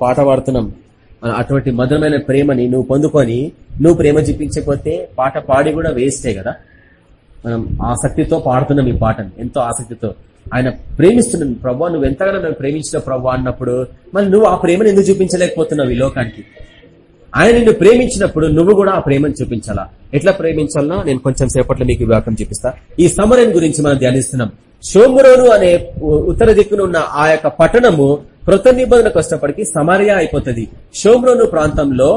పాట పాడుతున్నాం. అటువంటి మధురమైన ప్రేమని నువ్వు పొందుకొని నువ్వు ప్రేమ చూపించకపోతే పాట పాడి కూడా వేస్టే కదా. మనం ఆసక్తితో పాడుతున్నాం ఈ పాటను ఎంతో ఆసక్తితో. ఆయన ప్రేమిస్తున్నాను ప్రభా నువ్వు ఎంతగానో నన్ను ప్రేమించిన ప్రభా అన్నప్పుడు మరి నువ్వు ఆ ప్రేమను ఎందుకు చూపించలేకపోతున్నావు ఈ లోకానికి? ఆయన నిన్ను ప్రేమించినప్పుడు నువ్వు కూడా ఆ ప్రేమను చూపించాలా? ఎట్లా ప్రేమించాలనో నేను కొంచెం సేపట్లో మీకు వివాహం చూపిస్తా. ఈ సమరన్ గురించి మనం ధ్యానిస్తున్నాం. షోమురోను అనే ఉత్తర దిక్కున ఉన్న ఆ యొక్క పట్టణము కృత నిబంధనకు వచ్చినప్పటికీ సమరయ అయిపోతుంది. షోమ్రోను ప్రాంతంలో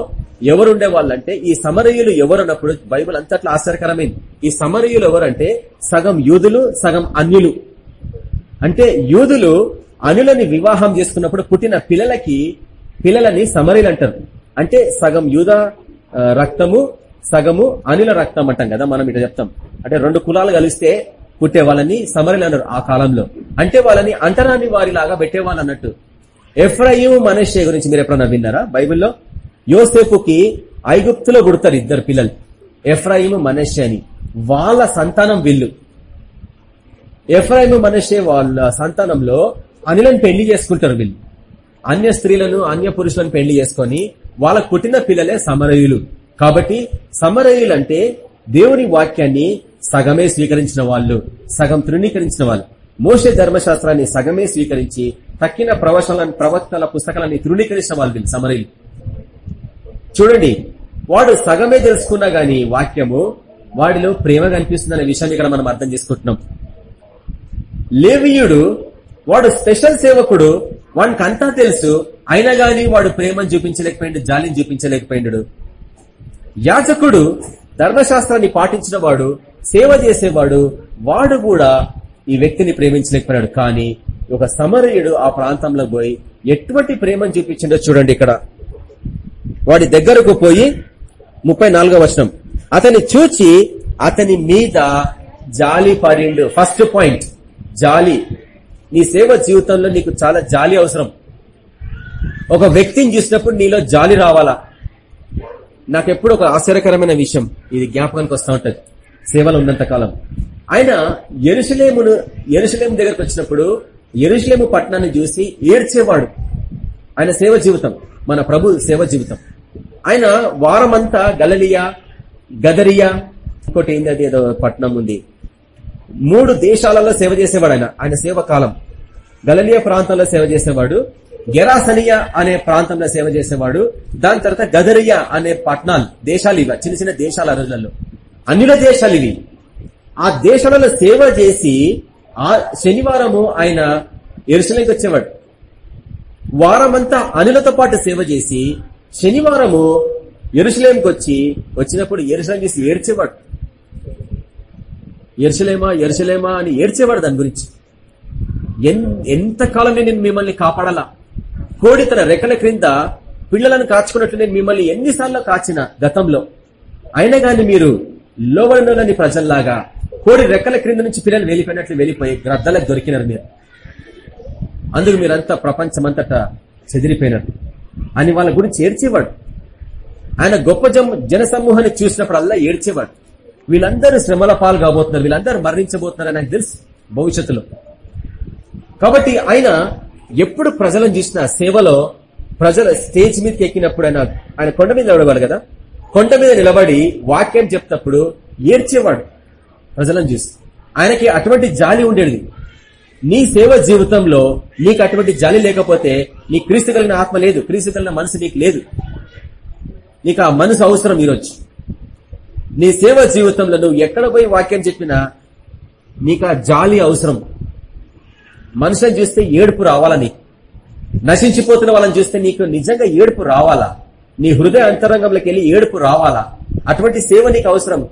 ఎవరుండే వాళ్ళంటే ఈ సమరయులు ఎవరున్నప్పుడు బైబుల్ అంతట్లా ఆశ్చర్యకరమైంది ఈ సమరయులు ఎవరంటే సగం యూదులు సగం అన్యులు. అంటే యూదులు అనులని వివాహం చేసుకున్నప్పుడు పుట్టిన పిల్లలకి పిల్లలని సమరీలు అంటారు. అంటే సగం యూద రక్తము సగము అనిల రక్తం అంటాం కదా మనం ఇట్లా చెప్తాం. అంటే రెండు కులాలు కలిస్తే పుట్టే వాళ్ళని సమరీలు అన్నారు ఆ కాలంలో. అంటే వాళ్ళని అంటరాని వారిలాగా పెట్టేవాళ్ళు అన్నట్టు. ఎఫ్రయిం మనషే గురించి మీరు ఎప్పుడన్నా విన్నారా? బైబిల్లో యోసేపుకి ఐగుప్తులో పుడతారు ఇద్దరు పిల్లలు. ఎఫ్రాయిము మనషే అని. వాళ్ళ సంతానం వీళ్ళు. ఎఫ్రాయిము మనషే వాళ్ళ సంతానంలో అనిలను పెళ్ళి చేసుకుంటారు వీళ్ళు. అన్య స్త్రీలను అన్య పురుషులను పెళ్ళి చేసుకొని వాళ్ళకు పుట్టిన పిల్లలే సమరయులు. కాబట్టి సమరయులు అంటే దేవుని వాక్యాన్ని సగమే స్వీకరించిన వాళ్ళు సగం తృణీకరించిన వాళ్ళు. మోసే ధర్మశాస్త్రాన్ని సగమే స్వీకరించి తక్కిన ప్రవచనాలను ప్రవక్తల పుస్తకాలని తృణీకరించిన వాళ్ళు వీళ్ళు చూడండి వాడు సగమే తెలుసుకున్నా గాని వాక్యము వాడిలో ప్రేమ కనిపిస్తుందనే విషయాన్ని ఇక్కడ మనం అర్థం చేసుకుంటున్నాం. లేవీయుడు వాడు స్పెషల్ సేవకుడు వానికి అంతా తెలుసు అయినా గాని వాడు ప్రేమను చూపించలేకపోయిండు జాలిని చూపించలేకపోయిండు. యాజకుడు ధర్మశాస్త్రాన్ని పాటించిన వాడు సేవ చేసేవాడు వాడు కూడా ఈ వ్యక్తిని ప్రేమించలేకపోయాడు కానీ ఒక సమరయుడు ఆ ప్రాంతంలో పోయి ఎటువంటి ప్రేమను చూపించిండో చూడండి ఇక్కడ. వాడి దగ్గరకు పోయి ముప్పై నాలుగో వర్షం అతని చూచి అతని మీద జాలి పడిండు. ఫస్ట్ పాయింట్ జాలి. నీ సేవ జీవితంలో నీకు చాలా జాలి అవసరం. ఒక వ్యక్తిని చూసినప్పుడు నీలో జాలి రావాలా? నాకెప్పుడు ఒక ఆశ్చర్యకరమైన విషయం ఇది జ్ఞాపకానికి వస్తూ ఉంటుంది. సేవలు ఉన్నంత కాలం. ఆయన ఎరుసలేమును ఎరుసలేము దగ్గరకు వచ్చినప్పుడు ఎరుశ్లేము పట్టణాన్ని చూసి ఏడ్చేవాడు. ఆయన సేవ జీవితం. మన ప్రభు సేవ జీవితం. ఆయన వారమంతా గలలియా గదరియా ఇంకోటి ఏంది అది? ఏదో పట్టణం ఉంది. మూడు దేశాలలో సేవ చేసేవాడు ఆయన. ఆయన సేవ కాలం. గలలియా ప్రాంతంలో సేవ చేసేవాడు. గెరాసనియా అనే ప్రాంతంలో సేవ చేసేవాడు. దాని తర్వాత గదరియా అనే పట్టణాలు దేశాలు ఇవి. చిన్న చిన్న దేశాల రోజులలో. అన్యుల దేశాలు ఇవి. ఆ దేశాలలో సేవ చేసి ఆ శనివారము ఆయన ఎరుసలేకి వచ్చేవాడు. వారమంతా అనులతో పాటు సేవ చేసి శనివారము ఎరుసలేంకి వచ్చి వచ్చినప్పుడు ఎరుసలేం చేసి ఏడ్చేవాడు. ఎరుసలేమా ఎరుసలేమా అని ఏడ్చేవాడు దాని గురించి. ఎంతకాలం నేను మిమ్మల్ని కాపాడాలా? కోడి తన రెక్కల క్రింద పిల్లలను కాచుకున్నట్లు నేను మిమ్మల్ని ఎన్నిసార్లు కాచిన గతంలో. అయినా కానీ మీరు లోవలనోలని ప్రజల్లాగా కోడి రెక్కల క్రింద నుంచి పిల్లలు వెళ్ళిపోయినట్లు వెళ్ళిపోయి గ్రద్దలకు దొరికినారు మీరు. అందుకు మీరంతా ప్రపంచమంతటా చెదిరిపోయినారు. అని వాళ్ళ గురించి ఏడ్చేవాడు. ఆయన గొప్ప జనసమూహాన్ని చూసినప్పుడల్లా ఏడ్చేవాడు. వీళ్ళందరూ శ్రమల పాలు కాబోతున్నారు వీళ్ళందరూ మరణించబోతున్నారు నాకు తెలుసు భవిష్యత్తులో. కాబట్టి ఆయన ఎప్పుడు ప్రజలను చూసిన సేవలో ప్రజల స్టేజ్ మీదకి ఎక్కినప్పుడు ఆయన ఆయన కొండ మీద నిలబడేవాడు కదా? కొండ మీద నిలబడి వాక్యం చెప్తప్పుడు ఏడ్చేవాడు ప్రజలను చూసి ఆయనకి అటువంటి జాలి ఉండేది. నీ సేవ జీవితంలో నీకు అటువంటి జాలి లేకపోతే నీ క్రీస్తు కలిగిన ఆత్మ లేదు. క్రీస్తు కలిగిన మనసు నీకు లేదు. నీకు ఆ మనసు అవసరం ఈరోజు. నీ సేవ జీవితంలో నువ్వు ఎక్కడ పోయి వాక్యం చెప్పినా నీకు ఆ జాలి అవసరం. మనుషులను చూస్తే ఏడుపు రావాలా నీకు? నశించిపోతున్న వాళ్ళని చూస్తే నీకు నిజంగా ఏడుపు రావాలా? నీ హృదయ అంతరంగంలోకి వెళ్ళి ఏడుపు రావాలా? అటువంటి సేవ నీకు అవసరం.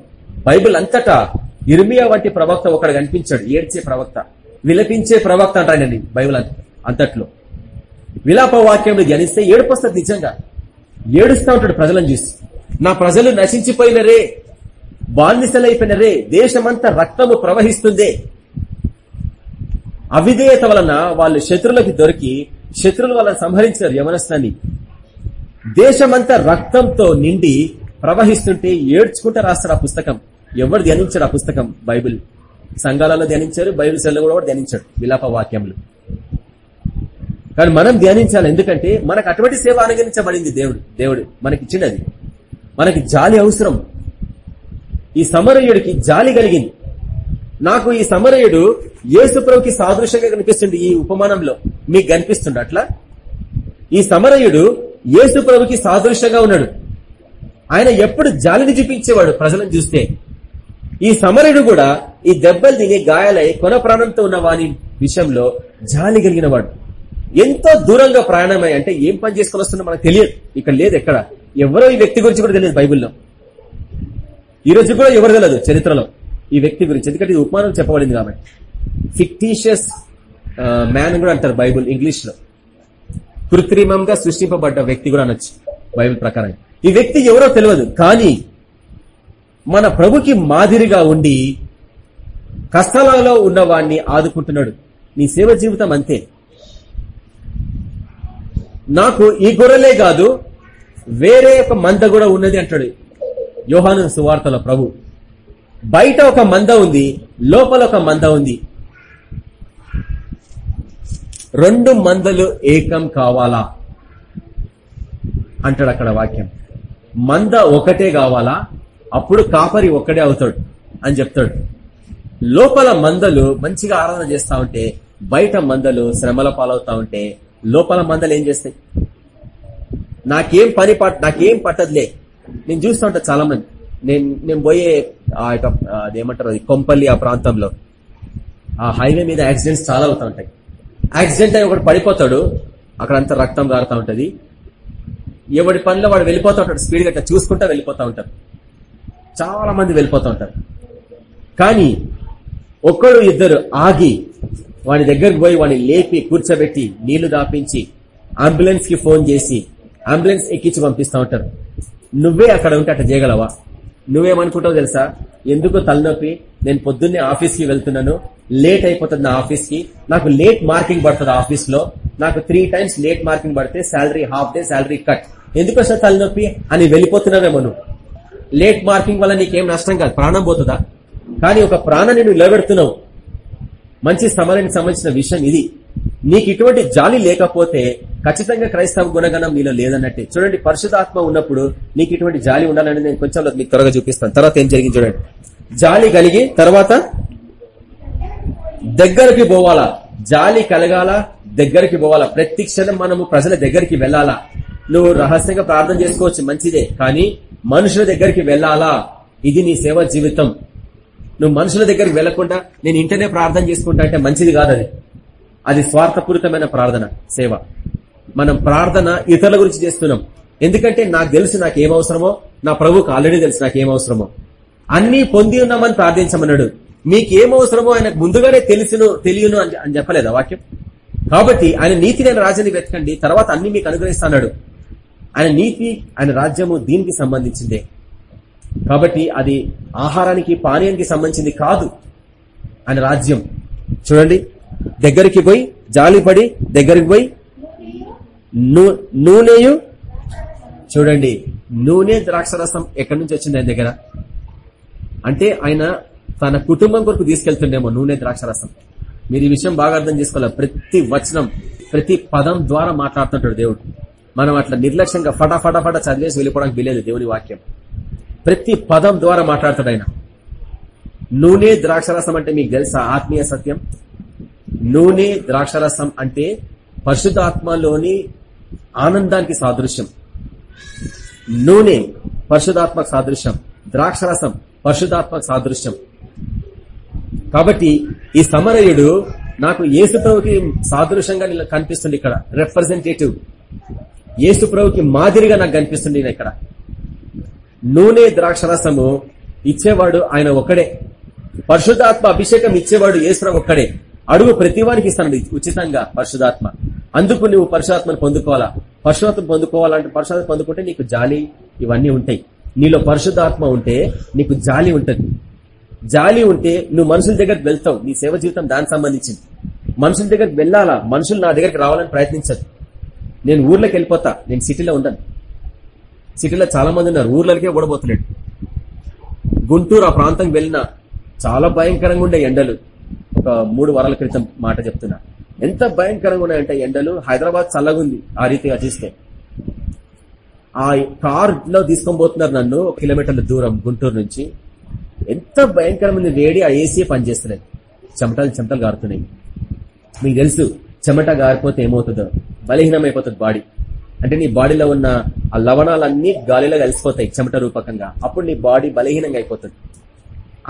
బైబిల్ అంతటా ఇర్మియా వంటి ప్రవక్త ఒకడు కనిపించాడు. ఏడ్చే ప్రవక్త విలపించే ప్రవక్త అంటాడండి బైబిల్ అంతట్లో. విలాప వాక్యం ధ్యానిస్తే ఏడుపు వస్తుంది నిజంగా. ఏడుస్తూ ఉంటాడు ప్రజలను చూసి. నా ప్రజలు నశించిపోయినరే బానిసలైపోయినరే దేశమంతా రక్తము ప్రవహిస్తుందే. అవిధేయత వలన వాళ్ళు శత్రువులకి దొరికి శత్రువుల వాళ్ళని సంహరించారు యమనస్థాన్ని దేశమంతా రక్తంతో నిండి ప్రవహిస్తుంటే ఏడ్చుకుంటూ రాస్తారు ఆ పుస్తకం. ఎవరు ధ్యానించాడు ఆ పుస్తకం? బైబిల్. సంఘాలలో ధ్యానించారు బైబిల్ సెల్లో కూడా ధ్యానించాడు విలాప వాక్యములు. కానీ మనం ధ్యానించాలి ఎందుకంటే మనకు అటువంటి సేవ అనుగరించబడింది దేవుడు. దేవుడు మనకి ఇచ్చినది మనకి జాలి అవసరం. ఈ సమరయుడికి జాలి కలిగింది. నాకు ఈ సమరయుడు యేసుప్రభుకి సాదృశ్యంగా కనిపిస్తుంది ఈ ఉపమానంలో. మీకు కనిపిస్తుంది అట్లా? ఈ సమరయుడు యేసు ప్రభుకి సాదృశ్యంగా ఉన్నాడు. ఆయన ఎప్పుడు జాలిని చూపించేవాడు ప్రజలను చూస్తే. ఈ సమరుడు కూడా ఈ దెబ్బలు తిని గాయాలై కొన ప్రాణంతో ఉన్న వాని విషయంలో జాలి కలిగిన వాడు. ఎంతో దూరంగా ప్రయాణమై అంటే ఏం పని చేసుకొని వస్తుందో మనకు తెలియదు. ఇక్కడ లేదు ఎక్కడ. ఎవరో ఈ వ్యక్తి గురించి కూడా తెలియదు బైబిల్లో. ఈ రోజు కూడా ఎవరు తెలియదు చరిత్రలో. ఈ వ్యక్తి గురించి. ఎందుకంటే ఇది ఉపమానం చెప్పబడింది కాబట్టి. ఫిక్టీషియస్ uh, మ్యాన్ కూడా అంటారు బైబుల్ ఇంగ్లీష్లో కృత్రిమంగా సృష్టింపబడ్డ వ్యక్తి కూడా అనొచ్చు బైబిల్ ప్రకారం. ఈ వ్యక్తి ఎవరో తెలియదు కానీ మన ప్రభుకి మాదిరిగా ఉండి కష్టాలలో ఉన్నవాడిని ఆదుకుంటున్నాడు. నీ సేవ జీవితం అంతే. నాకు ఈ గొర్రెలే కాదు వేరే ఒక మంద కూడా ఉన్నది అంటాడు యోహాను సువార్తలో ప్రభు. బయట ఒక మంద ఉంది లోపల ఒక మంద ఉంది. రెండు మందలు ఏకం కావాలా? అంటాడు అక్కడ వాక్యం. మంద ఒకటే కావాలా? అప్పుడు కాపరి ఒక్కడే అవుతాడు అని చెప్తాడు. లోపల మందలు మంచిగా ఆరాధన చేస్తా ఉంటే బయట మందలు శ్రమల పాలవుతా ఉంటే లోపల మందలు ఏం చేస్తాయి? నాకేం పని పట్ నాకేం పట్టదులే. నేను చూస్తూ ఉంటా చాలా మంది నేను నేను పోయే ఆ యొక్క అదేమంటారు అది కొంపల్లి ఆ ప్రాంతంలో. ఆ హైవే మీద యాక్సిడెంట్స్ చాలా అవుతా ఉంటాయి. యాక్సిడెంట్ అయి ఒకటి పడిపోతాడు అక్కడ అంతా రక్తం కారుతా ఉంటది. ఎవడి పనిలో వాడు వెళ్ళిపోతూ ఉంటాడు స్పీడ్ గట్ట చూసుకుంటా వెళ్ళిపోతూ ఉంటారు. చాలా మంది వెళ్ళిపోతూ ఉంటారు. కానీ ఒక్కడు ఇద్దరు ఆగి వాడి దగ్గరికి పోయి వాడిని లేపి కూర్చోబెట్టి నీళ్ళు దాపించి అంబులెన్స్కి ఫోన్ చేసి అంబులెన్స్ ఎక్కించి పంపిస్తూ ఉంటారు. నువ్వే అక్కడ ఉంటే అట్లా చేయగలవా? నువ్వేమనుకుంటావు తెలుసా? ఎందుకు తలనొప్పి నేను పొద్దున్నే ఆఫీస్కి వెళ్తున్నాను లేట్ అయిపోతుంది నా ఆఫీస్కి. నాకు లేట్ మార్కింగ్ పడుతుంది ఆఫీస్లో నాకు త్రీ టైమ్స్ లేట్ మార్కింగ్ పడితే salary half day salary cut ఎందుకు వస్తా తలనొప్పి? అని వెళ్ళిపోతున్నావేమో నువ్వు. లేట్ మార్కింగ్ వల్ల నీకేం నష్టం కాదు ప్రాణం పోతుందా? కానీ ఒక ప్రాణాన్ని నువ్వు నిలబెడుతున్నావు. మంచి సమరానికి సంబంధించిన విషయం ఇది. నీకు ఇటువంటి జాలి లేకపోతే ఖచ్చితంగా క్రైస్తవ గుణగణం నీలో లేదన్నట్టే. చూడండి పరిశుధాత్మ ఉన్నప్పుడు నీకు ఇటువంటి జాలి ఉండాలని నేను కొంచెం మీకు త్వరగా చూపిస్తాను. తర్వాత ఏం జరిగింది చూడండి. జాలి కలిగి తర్వాత దగ్గరికి పోవాలా? జాలి కలగాల? దగ్గరికి పోవాలా? ప్రతి క్షణం మనము ప్రజల దగ్గరికి వెళ్ళాలా నువ్వు రహస్యంగా ప్రార్థన చేసుకోవచ్చు మంచిదే. కానీ మనుషుల దగ్గరికి వెళ్ళాలా ఇది నీ సేవ జీవితం. నువ్వు మనుషుల దగ్గరికి వెళ్ళకుండా నేను ఇంటనే ప్రార్థన చేసుకుంటా అంటే మంచిది కాదు అది అది స్వార్థపూరితమైన ప్రార్థన సేవ. మనం ప్రార్థన ఇతరుల గురించి చేస్తున్నాం. ఎందుకంటే నాకు తెలుసు నాకు ఏం అవసరమో నా ప్రభుకు ఆల్రెడీ తెలుసు నాకు ఏం అవసరమో అన్ని పొంది ఉన్నామని ప్రార్థించమన్నాడు. మీకు ఏం అవసరమో ఆయనకు ముందుగానే తెలుసును తెలియను అని చెప్పలేదా వాక్యం? కాబట్టి ఆయన నీతి నేను రాజ్యాన్ని వెతకండి తర్వాత అన్ని మీకు అనుగ్రహిస్తాడు ఆయన నీతి ఆయన రాజ్యము దీనికి సంబంధించిందే. కాబట్టి అది ఆహారానికి పానీయానికి సంబంధించింది కాదు. ఆయన రాజ్యం. చూడండి. దగ్గరికి పోయి జాలిపడి దగ్గరికి పోయి నూనెయు? చూడండి నూనె ద్రాక్షరసం ఎక్కడి నుంచి వచ్చింది ఆయన దగ్గర? అంటే ఆయన తన కుటుంబం కొరకు తీసుకెళ్తుండేమో నూనె ద్రాక్షరసం. మీరు ఈ విషయం బాగా అర్థం చేసుకోవాలి. ప్రతి వచనం ప్రతి పదం ద్వారా మాట్లాడుతుంటాడు దేవుడు. మనం అట్లా నిర్లక్ష్యంగా ఫటాఫటా ఫటా చదివేసి వెళ్ళిపోవడానికి వీలేదు దేవుని వాక్యం. ప్రతి పదం ద్వారా మాట్లాడతాడు ఆయన. నూనె ద్రాక్షరసం అంటే మీకు తెలుసా ఆత్మీయ సత్యం? నూనె ద్రాక్షరసం అంటే పరిశుద్ధాత్మలోని ఆనందానికి సాదృశ్యం. నూనె పరిశుధాత్మక సాదృశ్యం. ద్రాక్షరసం పరిశుధాత్మక సాదృశ్యం. కాబట్టి ఈ సమరయుడు నాకు యేసుప్రభుకి సాదృశ్యంగా కనిపిస్తుంది ఇక్కడ. రిప్రజెంటేటివ్ యేసుప్రభుకి మాదిరిగా నాకు కనిపిస్తుంది ఇక్కడ. నూనె ద్రాక్షరసము ఇచ్చేవాడు ఆయన ఒక్కడే. పరిశుధాత్మ అభిషేకం ఇచ్చేవాడు యేసుప్రభు ఒక్కడే. అడుగు ప్రతివానికి ఇస్తాను ఉచితంగా పరిశుధాత్మ అందుకు నువ్వు పరిశుధాత్మను పొందుకోవాలా? పరశురాత్మ పొందుకోవాలంటే పరశురాత్మ పొందుకుంటే నీకు జాలి ఇవన్నీ ఉంటాయి. నీలో పరిశుద్ధాత్మ ఉంటే నీకు జాలి ఉంటుంది. జాలి ఉంటే నువ్వు మనుషుల దగ్గరికి వెళ్తావు. నీ సేవ జీవితం దానికి సంబంధించింది. మనుషుల దగ్గరకు వెళ్ళాలా? మనుషులు నా దగ్గరికి రావాలని ప్రయత్నించదు. నేను ఊర్లోకి వెళ్ళిపోతా. నేను సిటీలో ఉండను. సిటీలో చాలా మంది ఉన్నారు. ఊర్లకే ఓడబోతున్నాడు గుంటూరు ఆ ప్రాంతం వెళ్ళిన చాలా భయంకరంగా ఉండే ఎండలు. ఒక మూడు వారాల క్రితం మాట చెప్తున్నా. ఎంత భయంకరంగా ఉన్నాయంటే ఎండలు. హైదరాబాద్ చల్లగుంది ఆ రీతిగా చూస్తే. ఆ కార్లో తీసుకొని పోతున్నారు నన్ను కిలోమీటర్ల దూరం గుంటూరు నుంచి. ఎంత భయంకరమైన వేడి ఆ ఏసీ పనిచేస్తున్నాయి చెమటలు చెమటలు గారుతున్నాయి. మీకు తెలుసు చెమట గారిపోతే ఏమవుతుందో? బలహీనం అయిపోతుంది బాడీ అంటే నీ బాడీలో ఉన్న ఆ లవణాలన్నీ గాలిలో కలిసిపోతాయి చెమట రూపకంగా. అప్పుడు నీ బాడీ బలహీనంగా అయిపోతుంది.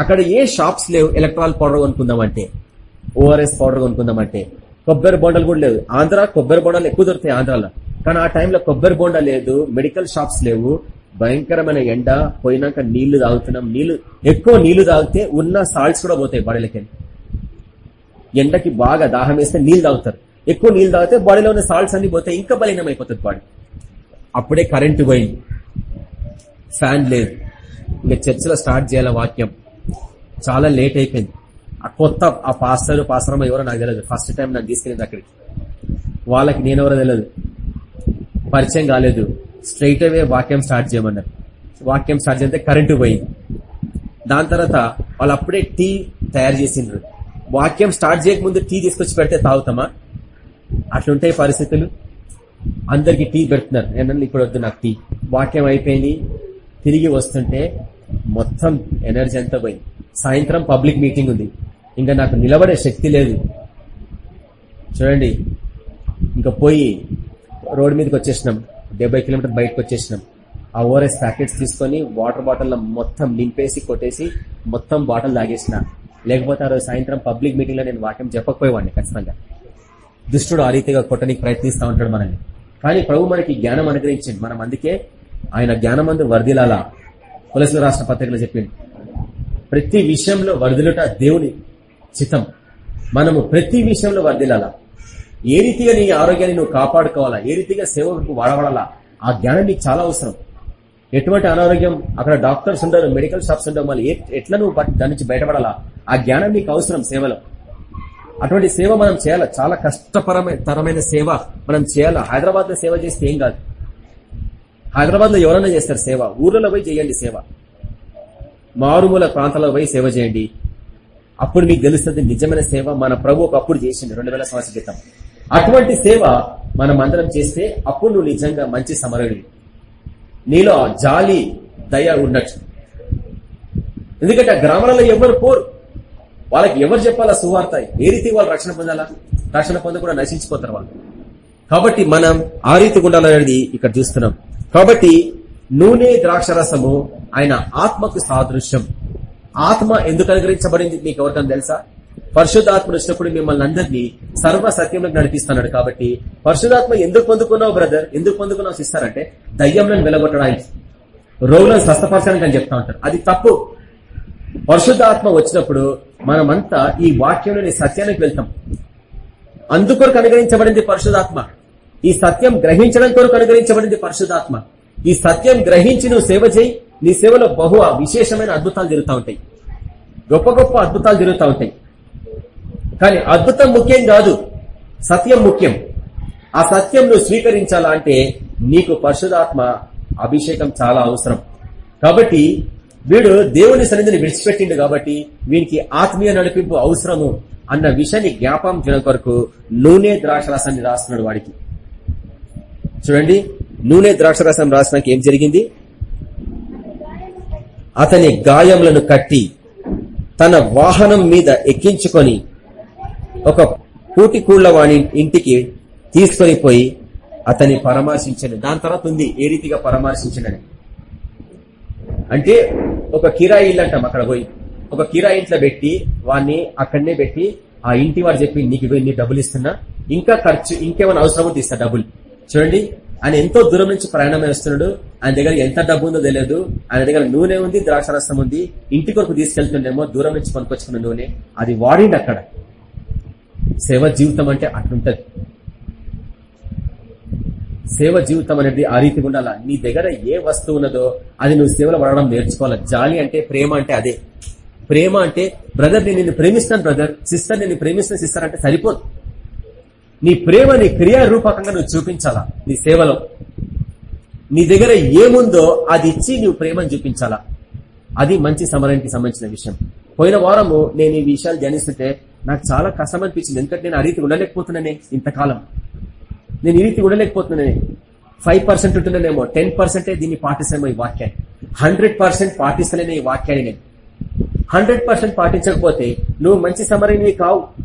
అక్కడ ఏ షాప్స్ లేవు? ఎలక్ట్రాల్ పౌడర్ కొనుక్కుందామంటే ఓఆర్ఎస్ పౌడర్ కొనుక్కుందామంటే కొబ్బరి బొండలు కూడా లేవు. ఆంధ్ర కొబ్బరి బొండాలు ఎక్కువ దొరుకుతాయి ఆంధ్రాలో. కానీ ఆ టైంలో కొబ్బరి బొండ లేదు మెడికల్ షాప్స్ లేవు. భయంకరమైన ఎండ పోయినాక నీళ్ళు తాగుతున్నాం. నీళ్ళు ఎక్కువ నీళ్ళు తాగితే ఉన్న సాల్ట్స్ కూడా పోతాయి బాడీలకి. ఎండకి బాగా దాహం వేస్తే నీళ్ళు తాగుతారు. ఎక్కువ నీళ్ళు తాగితే బాడీలో ఉన్న సాల్ట్స్ అన్ని పోతాయి ఇంకా బలీనం అయిపోతుంది బాడీ. అప్పుడే కరెంటు పోయింది. ఫ్యాన్ లేదు. ఇంకా చర్చిలో స్టార్ట్ చేయాల వాక్యం. చాలా లేట్ అయిపోయింది. ఆ కొత్త ఆ పాస్టర్ పాస్టరమ్మ ఎవరో నాకు తెలియదు ఫస్ట్ టైం నాకు తీసుకెళ్ళింది అక్కడికి. వాళ్ళకి నేనెవరో తెలియదు పరిచయం కాలేదు. స్ట్రైట్ అవే వాక్యం స్టార్ట్ చేయమన్నారు. వాక్యం స్టార్ట్ చేస్తే కరెంటు పోయింది. దాని తర్వాత వాళ్ళు అప్పుడే టీ తయారు చేసిండ్రు. వాక్యం స్టార్ట్ చేయకముందు టీ తీసుకొచ్చి పెడితే తాగుతామా? అట్లుంటాయి పరిస్థితులు. అందరికి టీ పెడుతున్నారు. ఏంటంటే ఇప్పుడు వద్దు నాకు టీ. వాక్యం అయిపోయింది. తిరిగి వస్తుంటే మొత్తం ఎనర్జీ అంతా పోయింది. సాయంత్రం పబ్లిక్ మీటింగ్ ఉంది. ఇంకా నాకు నిలబడే శక్తి లేదు. చూడండి. ఇంకా పోయి రోడ్ మీదకి వచ్చేసినాం. డెబ్బై కిలోమీటర్ బయటకు వచ్చేసినాం. ఆ ఓఆర్ఎస్ ప్యాకెట్స్ తీసుకొని వాటర్ బాటిల్ మొత్తం నింపేసి కొట్టేసి మొత్తం బాటిల్ తాగేసిన. లేకపోతే ఆ రోజు సాయంత్రం పబ్లిక్ మీటింగ్లో నేను వాక్యం చెప్పకపోయేవాడిని ఖచ్చితంగా. దుష్టుడు ఆ రీతిగా కొట్టడానికి ప్రయత్నిస్తూ ఉంటాడు మనల్ని. కానీ ప్రభు మనకి జ్ఞానం అనుగ్రహించండి మనం అందుకే ఆయన జ్ఞానం అందు వరదిలాలా తులసి రాష్ట్ర పత్రికలో చెప్పింది. ప్రతి విషయంలో వర్దిలుట దేవుని చిత్తం. మనము ప్రతి విషయంలో వర్దిలాలా ఏ రీతిగా నీ ఆరోగ్యాన్ని నువ్వు కాపాడుకోవాలా? ఏ రీతిగా సేవకు వాడబడాలా? ఆ జ్ఞానం నీకు చాలా అవసరం. ఎటువంటి అనారోగ్యం? అక్కడ డాక్టర్స్ ఉండరు మెడికల్ షాప్స్ ఉండవు. మళ్ళీ ఎట్లా నువ్వు దాని నుంచి బయటపడాలా? ఆ జ్ఞానం నీకు అవసరం సేవలో. అటువంటి సేవ మనం చేయాలి? చాలా కష్టపరమైన తరమైన సేవ మనం చేయాలి? హైదరాబాద్లో సేవ చేస్తే ఏం కాదు. హైదరాబాద్లో ఎవరైనా చేస్తారు సేవ? ఊర్లలో పోయి చేయండి సేవ. మారుమూల ప్రాంతాల్లో పోయి సేవ చేయండి. అప్పుడు మీకు తెలుస్తుంది నిజమైన సేవ మన ప్రభు ఒకప్పుడు చేసింది రెండు వేల సంవత్సరాల క్రితం. అటువంటి సేవ మనం అందరం చేస్తే అప్పుడు నువ్వు నిజంగా మంచి సమరుడివి నీలో జాలి దయ ఉండొచ్చు. ఎందుకంటే ఆ గ్రామాలలో ఎవరు పోరు? వాళ్ళకి ఎవరు చెప్పాలా సువార్త? ఏ రీతి వాళ్ళు రక్షణ పొందాలా? రక్షణ పొందకుండా నశించిపోతారు వాళ్ళు. కాబట్టి మనం ఆ రీతి ఉండాలనేది ఇక్కడ చూస్తున్నాం. కాబట్టి నూనె ద్రాక్షరసము ఆయన ఆత్మకు సాదృశ్యం. ఆత్మ ఎందుకు అనుగ్రహించబడింది మీకు ఎవరికైనా తెలుసా? పరిశుద్ధాత్మ వచ్చినప్పుడు మిమ్మల్ని అందరినీ సర్వ సత్యంలోకి నడిపిస్తున్నాడు కాబట్టి పరిశుధాత్మ ఎందుకు పొందుకున్నావు బ్రదర్? ఎందుకు పొందుకున్నావు సిస్టర్ అంటే దయ్యంలను వెలగొట్టడానికి రోగులను స్వస్థపరచడానికి అని చెప్తా ఉంటారు. అది తప్పు. పరిశుద్ధాత్మ వచ్చినప్పుడు మనమంతా ఈ వాక్యంలోని సత్యానికి వెళ్తాం. అందుకొరకు అనుగ్రహించబడింది పరిశుధాత్మ ఈ సత్యం గ్రహించడం కొరకు అనుగ్రహించబడింది పరిశుధాత్మ ఈ సత్యం గ్రహించి నువ్వు సేవ చేయి. నీ సేవలో బహు విశేషమైన అద్భుతాలు జరుగుతూ ఉంటాయి. గొప్ప గొప్ప అద్భుతాలు జరుగుతూ ఉంటాయి. కానీ అద్భుతం ముఖ్యం కాదు సత్యం ముఖ్యం. ఆ సత్యం నువ్వు స్వీకరించాలా అంటే నీకు పరిశుధాత్మ అభిషేకం చాలా అవసరం. కాబట్టి వీడు దేవుని సన్నిధిని విడిచిపెట్టిండు కాబట్టి వీనికి ఆత్మీయ నడిపింపు అవసరము అన్న విషయాన్ని జ్ఞాపం చేయడం కొరకు నూనె ద్రాక్షరసాన్ని రాస్తున్నాడు వాడికి. చూడండి నూనె ద్రాక్షరసం రాసినాక ఏం జరిగింది? అతని గాయములను కట్టి తన వాహనం మీద ఎక్కించుకొని ఒక పూటి వాణి ఇంటికి తీసుకొని పోయి అతన్ని పరామర్శించండి. దాని తర్వాత ఉంది ఏ రీతిగా పరామర్శించండి. అంటే ఒక కిరాయి ఇల్లు అంటాం అక్కడ పోయి. ఒక కిరాయి ఇంట్లో పెట్టి వాడిని అక్కడనే పెట్టి ఆ ఇంటి వాడు చెప్పి నీకు ఇవి నీ డబ్బులు ఇస్తున్నా. ఇంకా ఖర్చు ఇంకేమైనా అవసరం తీస్తా డబ్బులు. చూడండి ఆయన ఎంతో దూరం నుంచి ప్రయాణం వేస్తున్నాడు ఆయన దగ్గర ఎంత డబ్బు ఉందో తెలియదు. ఆయన దగ్గర నూనె ఉంది ద్రాక్షరసం ఉంది. ఇంటి కొరకు తీసుకెళ్తుండేమో దూరం నుంచి పనికొచ్చుకున్న నూనె. అది వాడిండి అక్కడ. సేవ జీవితం అంటే అట్లుంటది. సేవ జీవితం అనేది ఆ రీతిగా ఉండాలా? నీ దగ్గర ఏ వస్తువు ఉన్నదో అది నువ్వు సేవలో పడడం నేర్చుకోవాలి? జాలి అంటే ప్రేమ అంటే అదే. ప్రేమ అంటే బ్రదర్ నేను నిన్ను ప్రేమిస్తాను బ్రదర్ సిస్టర్ నేను ప్రేమిస్తాను సిస్టర్ అంటే సరిపోదు. నీ ప్రేమని క్రియారూపకంగా నువ్వు చూపించాలా? నీ సేవలో. నీ దగ్గర ఏముందో అది ఇచ్చి నువ్వు ప్రేమను చూపించాలా? అది మంచి సమరానికి సంబంధించిన విషయం. పోయిన వారము నేను ఈ విషయాలు ధ్యానిస్తుంటే నాకు చాలా కష్టం అనిపించింది. ఎందుకంటే నేను ఆ రీతి ఉండలేకపోతున్నానే ఇంతకాలం. నేను ఈ రీతి ఉండలేకపోతున్నానే. ఫైవ్ పర్సెంట్ ఉంటున్నానేమో టెన్ పర్సెంటే దీన్ని పాటిస్తామో ఈ వాక్యాన్ని. హండ్రెడ్ పర్సెంట్ పాటిస్తలేనే ఈ వాక్యాన్ని నేను. హండ్రెడ్ పర్సెంట్ పాటించకపోతే నువ్వు మంచి సమరణి కావు.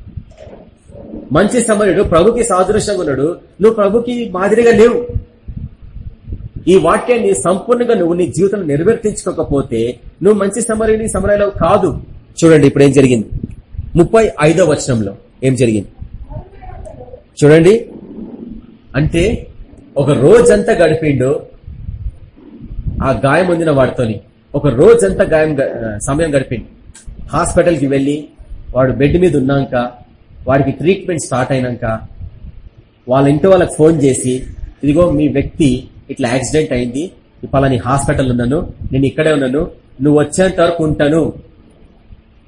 మంచి సమరుడు ప్రభుకి సాదృశ్యంగా ఉన్నాడు నువ్వు ప్రభుకి మాదిరిగా లేవు. ఈ వాక్యాన్ని సంపూర్ణంగా నువ్వు నీ జీవితంలో నెరవేర్తించుకోకపోతే నువ్వు మంచి సమరిని సమరలో కాదు. చూడండి ఇప్పుడు ఏం జరిగింది. ముప్పై ఐదో వచనంలో ఏం జరిగింది? చూడండి. అంటే ఒక రోజంతా గడిపిండు ఆ గాయం ఉందిన వాడితోని. ఒక రోజంతా గాయం సమయం గడిపిండు. హాస్పిటల్కి వెళ్ళి వాడు బెడ్ మీద ఉన్నాక వాడికి ట్రీట్మెంట్ స్టార్ట్ అయినాక వాళ్ళ ఇంటి వాళ్ళకి ఫోన్ చేసి ఇదిగో మీ వ్యక్తి ఇట్లా యాక్సిడెంట్ అయింది పలాని హాస్పిటల్ ఉన్నాను నేను ఇక్కడే ఉన్నాను నువ్వు వచ్చేంత వరకు ఉంటాను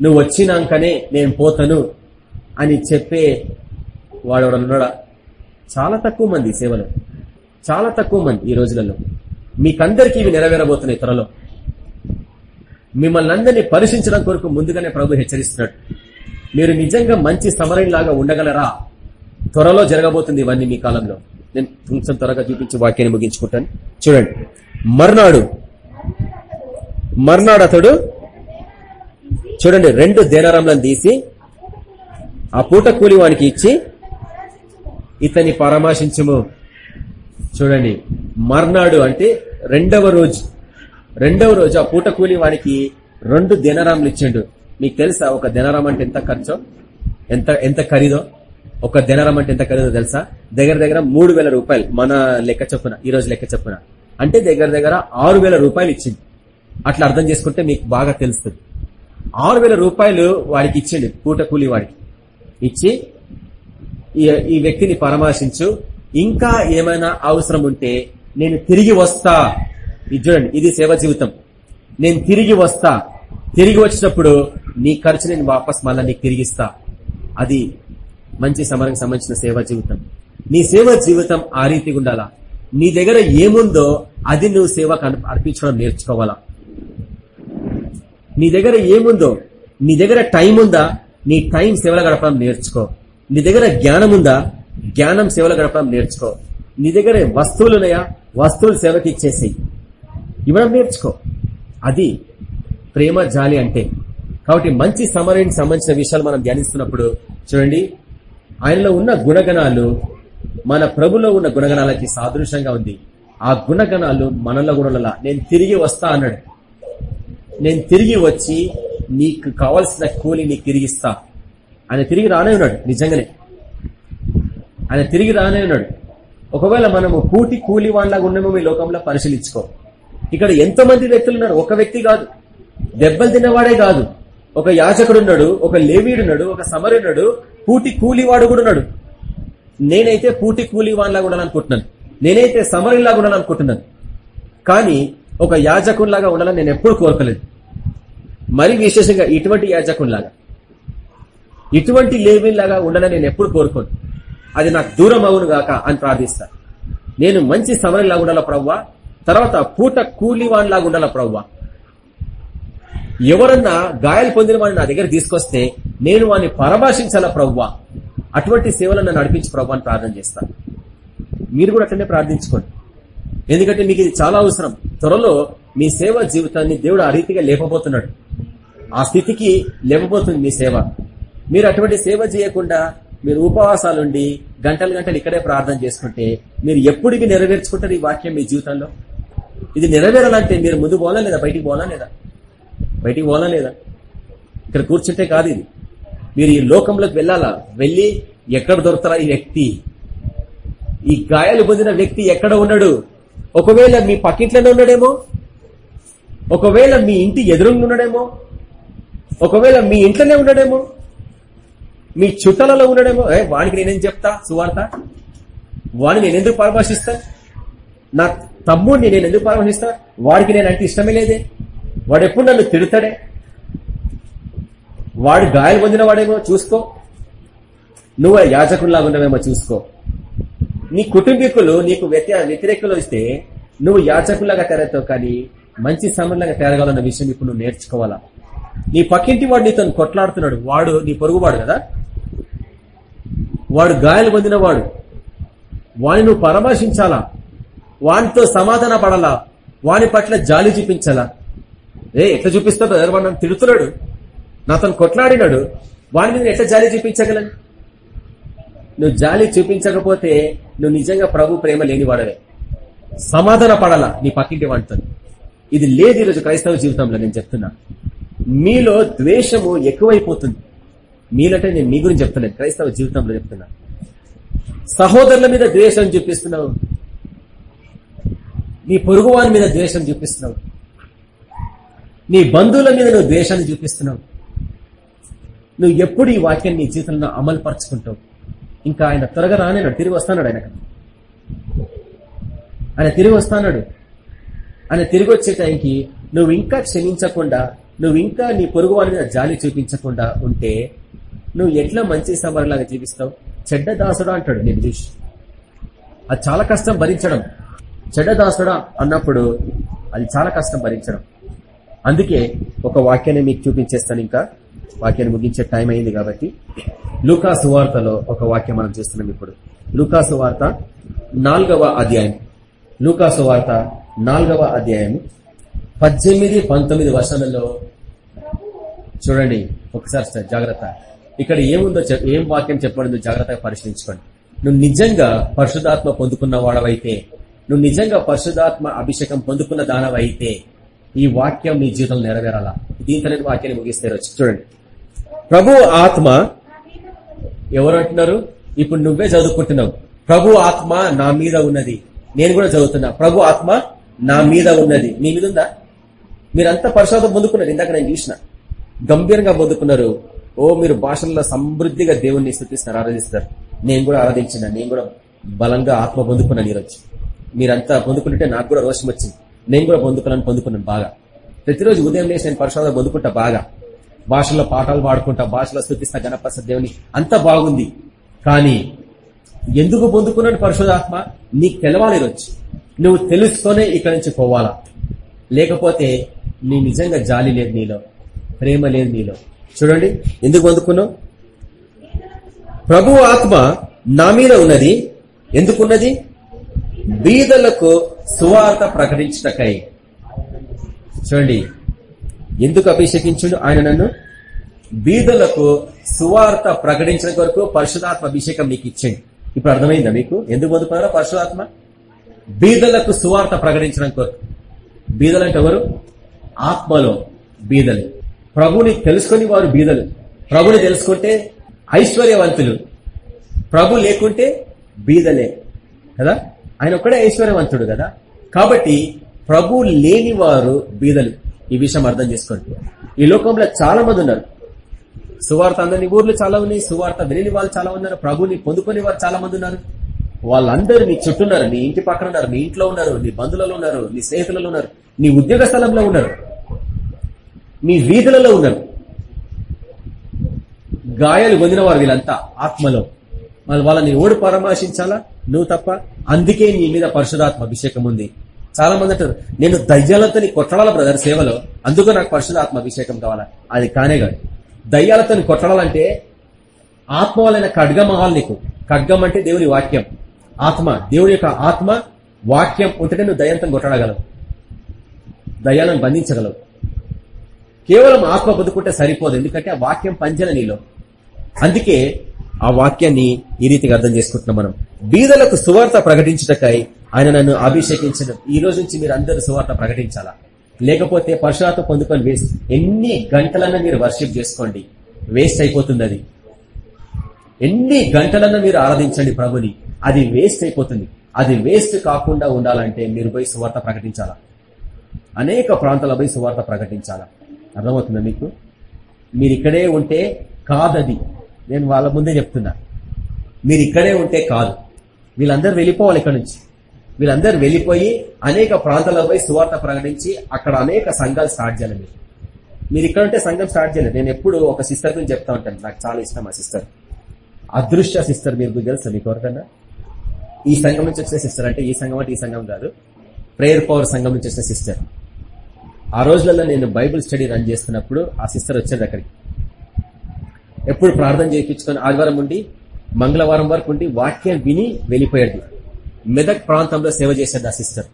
నువ్వు వచ్చినాకనే నేను పోతాను అని చెప్పే వాడు ఉన్నాడా? చాలా తక్కువ మంది ఈ చాలా తక్కువ మంది ఈ రోజులలో. మీకందరికీ ఇవి నెరవేరబోతున్నాయి త్వరలో. మిమ్మల్ని అందరినీ పరీక్షించడం కొరకు ముందుగానే ప్రభు హెచ్చరిస్తున్నాడు. మీరు నిజంగా మంచి సమరం లాగా ఉండగలరా? త్వరలో జరగబోతుంది ఇవన్నీ మీ కాలంలో. నేను కొంచెం త్వరగా చూపించి వాక్యాన్ని ముగించుకుంటాను. చూడండి. మర్నాడు. మర్నాడు అతడు చూడండి రెండు దేనారంలను తీసి ఆ పూట కూలి వానికి ఇచ్చి ఇతని పరామర్శించము. చూడండి. మర్నాడు అంటే రెండవ రోజు. రెండవ రోజు ఆ పూట కూలి వానికి రెండు దినరాములు ఇచ్చిండు. మీకు తెలుసా ఒక దినరం అంటే ఎంత ఖర్చో? ఎంత ఎంత ఖరీదో? ఒక దినరం అంటే ఎంత ఖరీదో తెలుసా? దగ్గర దగ్గర మూడు వేల రూపాయలు మన లెక్క చొప్పున ఈ రోజు లెక్క చొప్పున. అంటే దగ్గర దగ్గర ఆరు వేల రూపాయలు ఇచ్చింది అట్లా అర్థం చేసుకుంటే మీకు బాగా తెలుస్తుంది. ఆరు వేల రూపాయలు వాడికి ఇచ్చిండు పూట కూలి వాడికి. ఇచ్చి ఈ- ఈ వ్యక్తిని పరామర్శించు ఇంకా ఏమైనా అవసరం ఉంటే నేను తిరిగి వస్తా. ఇది చూడండి ఇది సేవ జీవితం. నేను తిరిగి వస్తా. తిరిగి వచ్చినప్పుడు నీ ఖర్చు నేను వాపస్ మళ్ళీ నీకు తిరిగిస్తా. అది మంచి సమరానికి సంబంధించిన సేవా జీవితం. నీ సేవ జీవితం ఆ రీతిగా ఉండాలా? నీ దగ్గర ఏముందో అది నువ్వు సేవకు అర్పించడం నేర్చుకోవాలా? నీ దగ్గర ఏముందో నీ దగ్గర టైం ఉందా? నీ టైం సేవలు గడపడం నేర్చుకో. నీ దగ్గర జ్ఞానం ఉందా? జ్ఞానం సేవలు గడపడం నేర్చుకో. నీ దగ్గర వస్తువులు ఉన్నాయా? వస్తువులు సేవకి ఇచ్చేసేయి. ఇవ్వడం నేర్చుకో. అది ప్రేమ జాలి అంటే. కాబట్టి మంచి సమరానికి సంబంధించిన విషయాలు మనం ధ్యానిస్తున్నప్పుడు చూడండి ఆయనలో ఉన్న గుణగణాలు మన ప్రభులో ఉన్న గుణగణాలకి సాదృశ్యంగా ఉంది. ఆ గుణగణాలు మనలో గుణలలా నేను తిరిగి వస్తా అన్నాడు. నేను తిరిగి వచ్చి నీకు కావలసిన కూలి నీకు తిరిగిస్తా ఆయన తిరిగి రానే ఉన్నాడు నిజంగానే. ఆయన తిరిగి రానే ఉన్నాడు. ఒకవేళ మనము పూటి కూలి వాళ్ళగా ఉన్నామో మీ లోకంలో పరిశీలించుకో. ఇక్కడ ఎంతో మంది వ్యక్తులు ఉన్నారు. ఒక వ్యక్తి కాదు. దెబ్బలు తిన్నవాడే కాదు. ఒక యాచకుడున్నాడు ఒక లేవీడున్నాడు ఒక సమరున్నాడు పూటి కూలివాడు కూడా ఉన్నాడు. నేనైతే పూటి కూలి ఉండాలనుకుంటున్నాను. నేనైతే సమరులాగా ఉండాలనుకుంటున్నాను. కానీ ఒక యాజకునిలాగా ఉండాలని నేను ఎప్పుడు కోరుకోలేదు. మరి విశేషంగా ఇటువంటి యాజకునిలాగా. ఇటువంటి లేవీలాగా ఉండాలని నేను ఎప్పుడు కోరుకోను. అది నాకు దూరం అవును గాక అని ప్రార్థిస్తా. నేను మంచి సమరంలాగా ఉండాల ప్రవ్వా? తర్వాత పూట కూలివాణ్లాగా ఉండాల ప్రవ్వా? ఎవరన్నా గాయాలు పొందిన వాడిని నా దగ్గర తీసుకొస్తే నేను వాడిని పరామర్శించాలా ప్రవ్వా? అటువంటి సేవలను నన్ను నడిపించి ప్రవ్వా అని ప్రార్థన చేస్తాను మీరు కూడా అట్లనే ప్రార్థించుకోండి. ఎందుకంటే మీకు ఇది చాలా అవసరం. త్వరలో మీ సేవ జీవితాన్ని దేవుడు ఆ రీతిగా లేపబోతున్నాడు. ఆ స్థితికి లేపబోతుంది మీ సేవ. మీరు అటువంటి సేవ చేయకుండా మీరు ఉపవాసాలుండి గంటలు గంటలు ఇక్కడే ప్రార్థన చేసుకుంటే మీరు ఎప్పుడుకి నెరవేర్చుకుంటారు ఈ వాక్యం మీ జీవితంలో? ఇది నెరవేరాలంటే మీరు ముందు పోవాలా లేదా బయటికి పోవాలా లేదా? బయటికి పోలా లేదా? ఇక్కడ కూర్చుంటే కాదు ఇది. మీరు ఈ లోకంలోకి వెళ్ళాలా? వెళ్ళి ఎక్కడ దొరుకుతారా ఈ వ్యక్తి? ఈ గాయాలు పొందిన వ్యక్తి ఎక్కడ ఉన్నాడు? ఒకవేళ మీ పక్కింట్లోనే ఉన్నాడేమో? ఒకవేళ మీ ఇంటి ఎదురుగా ఉన్నాడేమో? ఒకవేళ మీ ఇంట్లోనే ఉన్నాడేమో? మీ చుట్టాలలో ఉన్నాడేమో? ఏ వానికి నేనేం చెప్తా? సువార్త? వాడిని నేను ఎందుకు పరామర్శిస్తా? నా తమ్ముడిని నేను ఎందుకు పరామర్శిస్తా? వాడికి నేను అంటే ఇష్టమే లేదే? వాడు ఎప్పుడు నన్ను తిడతాడే? వాడు గాయాలు పొందిన వాడేమో చూసుకో. నువ్వు యాజకుల్లాగా ఉన్నవేమో చూసుకో. నీ కుటుంబీకులు నీకు వ్యతి వ్యతిరేకులు ఇస్తే నువ్వు యాచకులాగా తయారవుతావు కానీ మంచి సమన్లాగా తయారగాలన్న విషయం ఇప్పుడు నువ్వు నేర్చుకోవాలా? నీ పక్కింటి వాడు నీతో కొట్లాడుతున్నాడు. వాడు నీ పొరుగువాడు కదా? వాడు గాయాలు పొందిన వాడు. వాని నువ్వు పరామర్శించాలా? వానితో సమాధాన పడాలా వాని పట్ల జాలి చూపించాలా? ఏ ఎట్లా చూపిస్తాడు బ్రదర్? వాడు నన్ను తిడుతున్నాడు. నాతో కొట్లాడినాడు. వాడి మీద ఎట్లా జాలి చూపించగలను? నువ్వు జాలి చూపించకపోతే నువ్వు నిజంగా ప్రభు ప్రేమ లేని వాడవే. సమాధాన పడాలా నీ పక్కింటి వాడితో. ఇది లేదు ఈరోజు క్రైస్తవ జీవితంలో నేను చెప్తున్నా. మీలో ద్వేషము ఎక్కువైపోతుంది. మీలంటే నేను మీ గురించి చెప్తున్నాను క్రైస్తవ జీవితంలో చెప్తున్నా. సహోదరుల మీద ద్వేషం చూపిస్తున్నావు. నీ పొరుగువాని మీద ద్వేషం చూపిస్తున్నావు. నీ బంధువుల మీద నువ్వు ద్వేషాన్ని చూపిస్తున్నావు. నువ్వు ఎప్పుడు ఈ వాక్యాన్ని నీ జీవితంలో అమలు పరుచుకుంటావు ఇంకా ఆయన త్వరగా రానేనాడు తిరిగి వస్తాడు ఆయన ఆయన తిరిగి వస్తాడు ఆయన తిరిగి వచ్చే టైంకి నువ్వు ఇంకా క్షమించకుండా నువ్వు ఇంకా నీ పొరుగు వారి మీద జాలి చూపించకుండా ఉంటే నువ్వు ఎట్లా మంచి సమరలాగా జీవిస్తావు? చెడ్డ దాసుడా అంటాడు నేను చూసి అది చాలా కష్టం భరించడం. చెడ్డ దాసుడా అన్నప్పుడు అది చాలా కష్టం భరించడం. అందుకే ఒక వాక్యాన్ని మీకు చూపించేస్తాను ఇంకా. వాక్యాన్ని ముగించే టైం అయింది కాబట్టి. లూకాసు వార్తలో ఒక వాక్యం మనం చూస్తున్నాం ఇప్పుడు. లూకాసు వార్త నాలుగవ అధ్యాయం. లూకాసు వార్త నాలుగవ అధ్యాయం. పద్దెనిమిది పంతొమ్మిది వర్షాలలో చూడండి. ఒకసారి జాగ్రత్త. ఇక్కడ ఏముందో ఏం వాక్యం చెప్పబడిందో జాగ్రత్తగా పరిశీలించుకోండి. నువ్వు నిజంగా పరిశుధాత్మ పొందుకున్న వాడవైతే నువ్వు నిజంగా పరిశుధాత్మ అభిషేకం పొందుకున్న దానవైతే ఈ వాక్యం నీ జీవితంలో నెరవేరాలా? దీంతో వాక్యాన్ని ముగిస్తే వచ్చి చూడండి. ప్రభు ఆత్మ ఎవరు అంటున్నారు ఇప్పుడు నువ్వే చదువుకుంటున్నావు. ప్రభు ఆత్మ నా మీద ఉన్నది. నేను కూడా చదువుతున్నా. ప్రభు ఆత్మ నా మీద ఉన్నది. నీ మీద ఉందా? మీరంతా పరిశోధన పొందుకున్నారు. ఇందాక నేను చూసిన. గంభీరంగా పొందుకున్నారు. ఓ మీరు భాషల్లో సమృద్ధిగా దేవుణ్ణి స్థుతిస్తారు ఆరాధిస్తారు. నేను కూడా ఆరాధించిన నేను కూడా బలంగా ఆత్మ పొందుకున్నాను ఈరోజు. మీరంతా పొందుకుంటే నాకు కూడా రోషం వచ్చింది. నేను కూడా పొందుకున్నాను పొందుకున్నాను బాగా. ప్రతిరోజు ఉదయం లేచి నేను పరిశోధన పొందుకుంటా బాగా. భాషలో పాఠాలు పాడుకుంటా భాషలో స్థుతిస్తా గణపతి దేవుని. అంత బాగుంది. కానీ ఎందుకు పొందుకున్నాడు పరిశోధాత్మ నీకు తెలవాలి వచ్చి నువ్వు తెలుసుకొనే ఇక్కడి నుంచి పోవాలా? లేకపోతే నీ నిజంగా జాలి లేదు నీలో ప్రేమ లేదు నీలో. చూడండి ఎందుకు పొందుకున్నావు? ప్రభు ఆత్మ నా మీద ఉన్నది. ఎందుకున్నది? బీదలకు సువార్త ప్రకటించటకై. చూడండి. ఎందుకు అభిషేకించుడు ఆయన నన్ను? బీదలకు సువార్త ప్రకటించడం కొరకు పరిశుధాత్మ అభిషేకం మీకు ఇచ్చింది ఇప్పుడు అర్థమైందా మీకు? ఎందుకు పొందుకున్నారో పరిశుధాత్మ బీదలకు సువార్త ప్రకటించడం కొరకు. బీదలంటే ఎవరు? ఆత్మలో బీదలు. ప్రభుని తెలుసుకుని వారు బీదలు. ప్రభుని తెలుసుకుంటే ఐశ్వర్యవంతులు. ప్రభు లేకుంటే బీదలే. కదా? ఆయన ఒక్కడే ఐశ్వర్యవంతుడు కదా. కాబట్టి ప్రభు లేని వారు బీదలు. ఈ విషయం అర్థం చేసుకోండి. ఈ లోకంలో చాలా మంది ఉన్నారు. సువార్త అందరినీ ఊర్లు చాలా ఉన్నాయి సువార్త వినని వాళ్ళు చాలా ఉన్నారు ప్రభుని పొందుకునే వారు చాలా మంది ఉన్నారు. వాళ్ళందరూ నీ చుట్టూన్నారు నీ ఇంటి పక్కన ఉన్నారు నీ ఇంట్లో ఉన్నారు నీ బంధువులలో ఉన్నారు నీ స్నేహితులలో ఉన్నారు నీ ఉద్యోగ స్థలంలో ఉన్నారు నీ వీధులలో ఉన్నారు. గాయాలు పొందిన వారు వీళ్ళంతా ఆత్మలో. మళ్ళీ వాళ్ళని ఓడి పరామర్శించాలా? నువ్వు తప్ప అందుకే నీ మీద పరిశుధాత్మ అభిషేకం ఉంది. చాలా మంది అంటారు నేను దయ్యాలతో కొట్టడాల బ్రదర్ సేవలో? అందుకు నాకు పరిశుధాత్మ అభిషేకం కావాలా? అది కానే కాదు. దయ్యాలతో కొట్టడాలంటే ఆత్మ వాళ్ళైన ఖడ్గం అవ్వాలి నీకు. ఖడ్గం అంటే దేవుని వాక్యం. ఆత్మ దేవుని యొక్క ఆత్మ వాక్యం ఉంటేనే నువ్వు దయ్యంతం కొట్టడగలవు దయ్యాలను బంధించగలవు. కేవలం ఆత్మ పొందుకుంటే సరిపోదు. ఎందుకంటే ఆ వాక్యం పంచల నీలో. అందుకే ఆ వాక్యాన్ని ఈ రీతిగా అర్థం చేసుకుంటున్నాం మనం. బీదలకు సువార్త ప్రకటించటకై ఆయన నన్ను అభిషేకించడం. ఈ రోజు నుంచి మీరు అందరూ సువార్త ప్రకటించాలా? లేకపోతే పరశురాత పొందుకొని వేస్ట్ ఎన్ని గంటలన్నా మీరు వర్షిప్ చేసుకోండి. వేస్ట్ అయిపోతుంది అది ఎన్ని గంటలన్నా మీరు ఆరాధించండి ప్రభుని. అది వేస్ట్ అయిపోతుంది. అది వేస్ట్ కాకుండా ఉండాలంటే మీరు పోయి సువార్త ప్రకటించాలా? అనేక ప్రాంతాల పోయి సువార్త ప్రకటించాలా? అర్థమవుతుందా మీకు? మీరు ఇక్కడే ఉంటే కాదది. నేను వాళ్ళ ముందే చెప్తున్నా. మీరు ఇక్కడే ఉంటే కాదు. వీళ్ళందరూ వెళ్ళిపోవాలి ఇక్కడ నుంచి. వీళ్ళందరూ వెళ్ళిపోయి అనేక ప్రాంతాల్లో పోయి సువార్త ప్రకటించి అక్కడ అనేక సంఘాలు స్టార్ట్ చేయాలి మీరు మీరు ఇక్కడ ఉంటే సంఘం స్టార్ట్ చేయలేదు. నేను ఎప్పుడు ఒక సిస్టర్ గురించి చెప్తా ఉంటాను. నాకు చాలా ఇష్టం ఆ సిస్టర్. అదృష్ట సిస్టర్ మీరు తెలుసు? మీకు ఎవరికన్నా? ఈ సంఘం నుంచి వచ్చిన సిస్టర్ అంటే ఈ సంఘం అంటే ఈ సంఘం కాదు. ప్రేయర్ పవర్ సంఘం నుంచి వచ్చిన సిస్టర్. ఆ రోజులలో నేను బైబుల్ స్టడీ రన్ చేస్తున్నప్పుడు ఆ సిస్టర్ వచ్చేది అక్కడికి. ఎప్పుడు ప్రార్థన చేయించుకొని ఆదివారం ఉండి మంగళవారం వరకు ఉండి వాక్యం విని వెళ్ళిపోయాడు మెదక్ ప్రాంతంలో సేవ చేసేది ఆ సిస్టర్.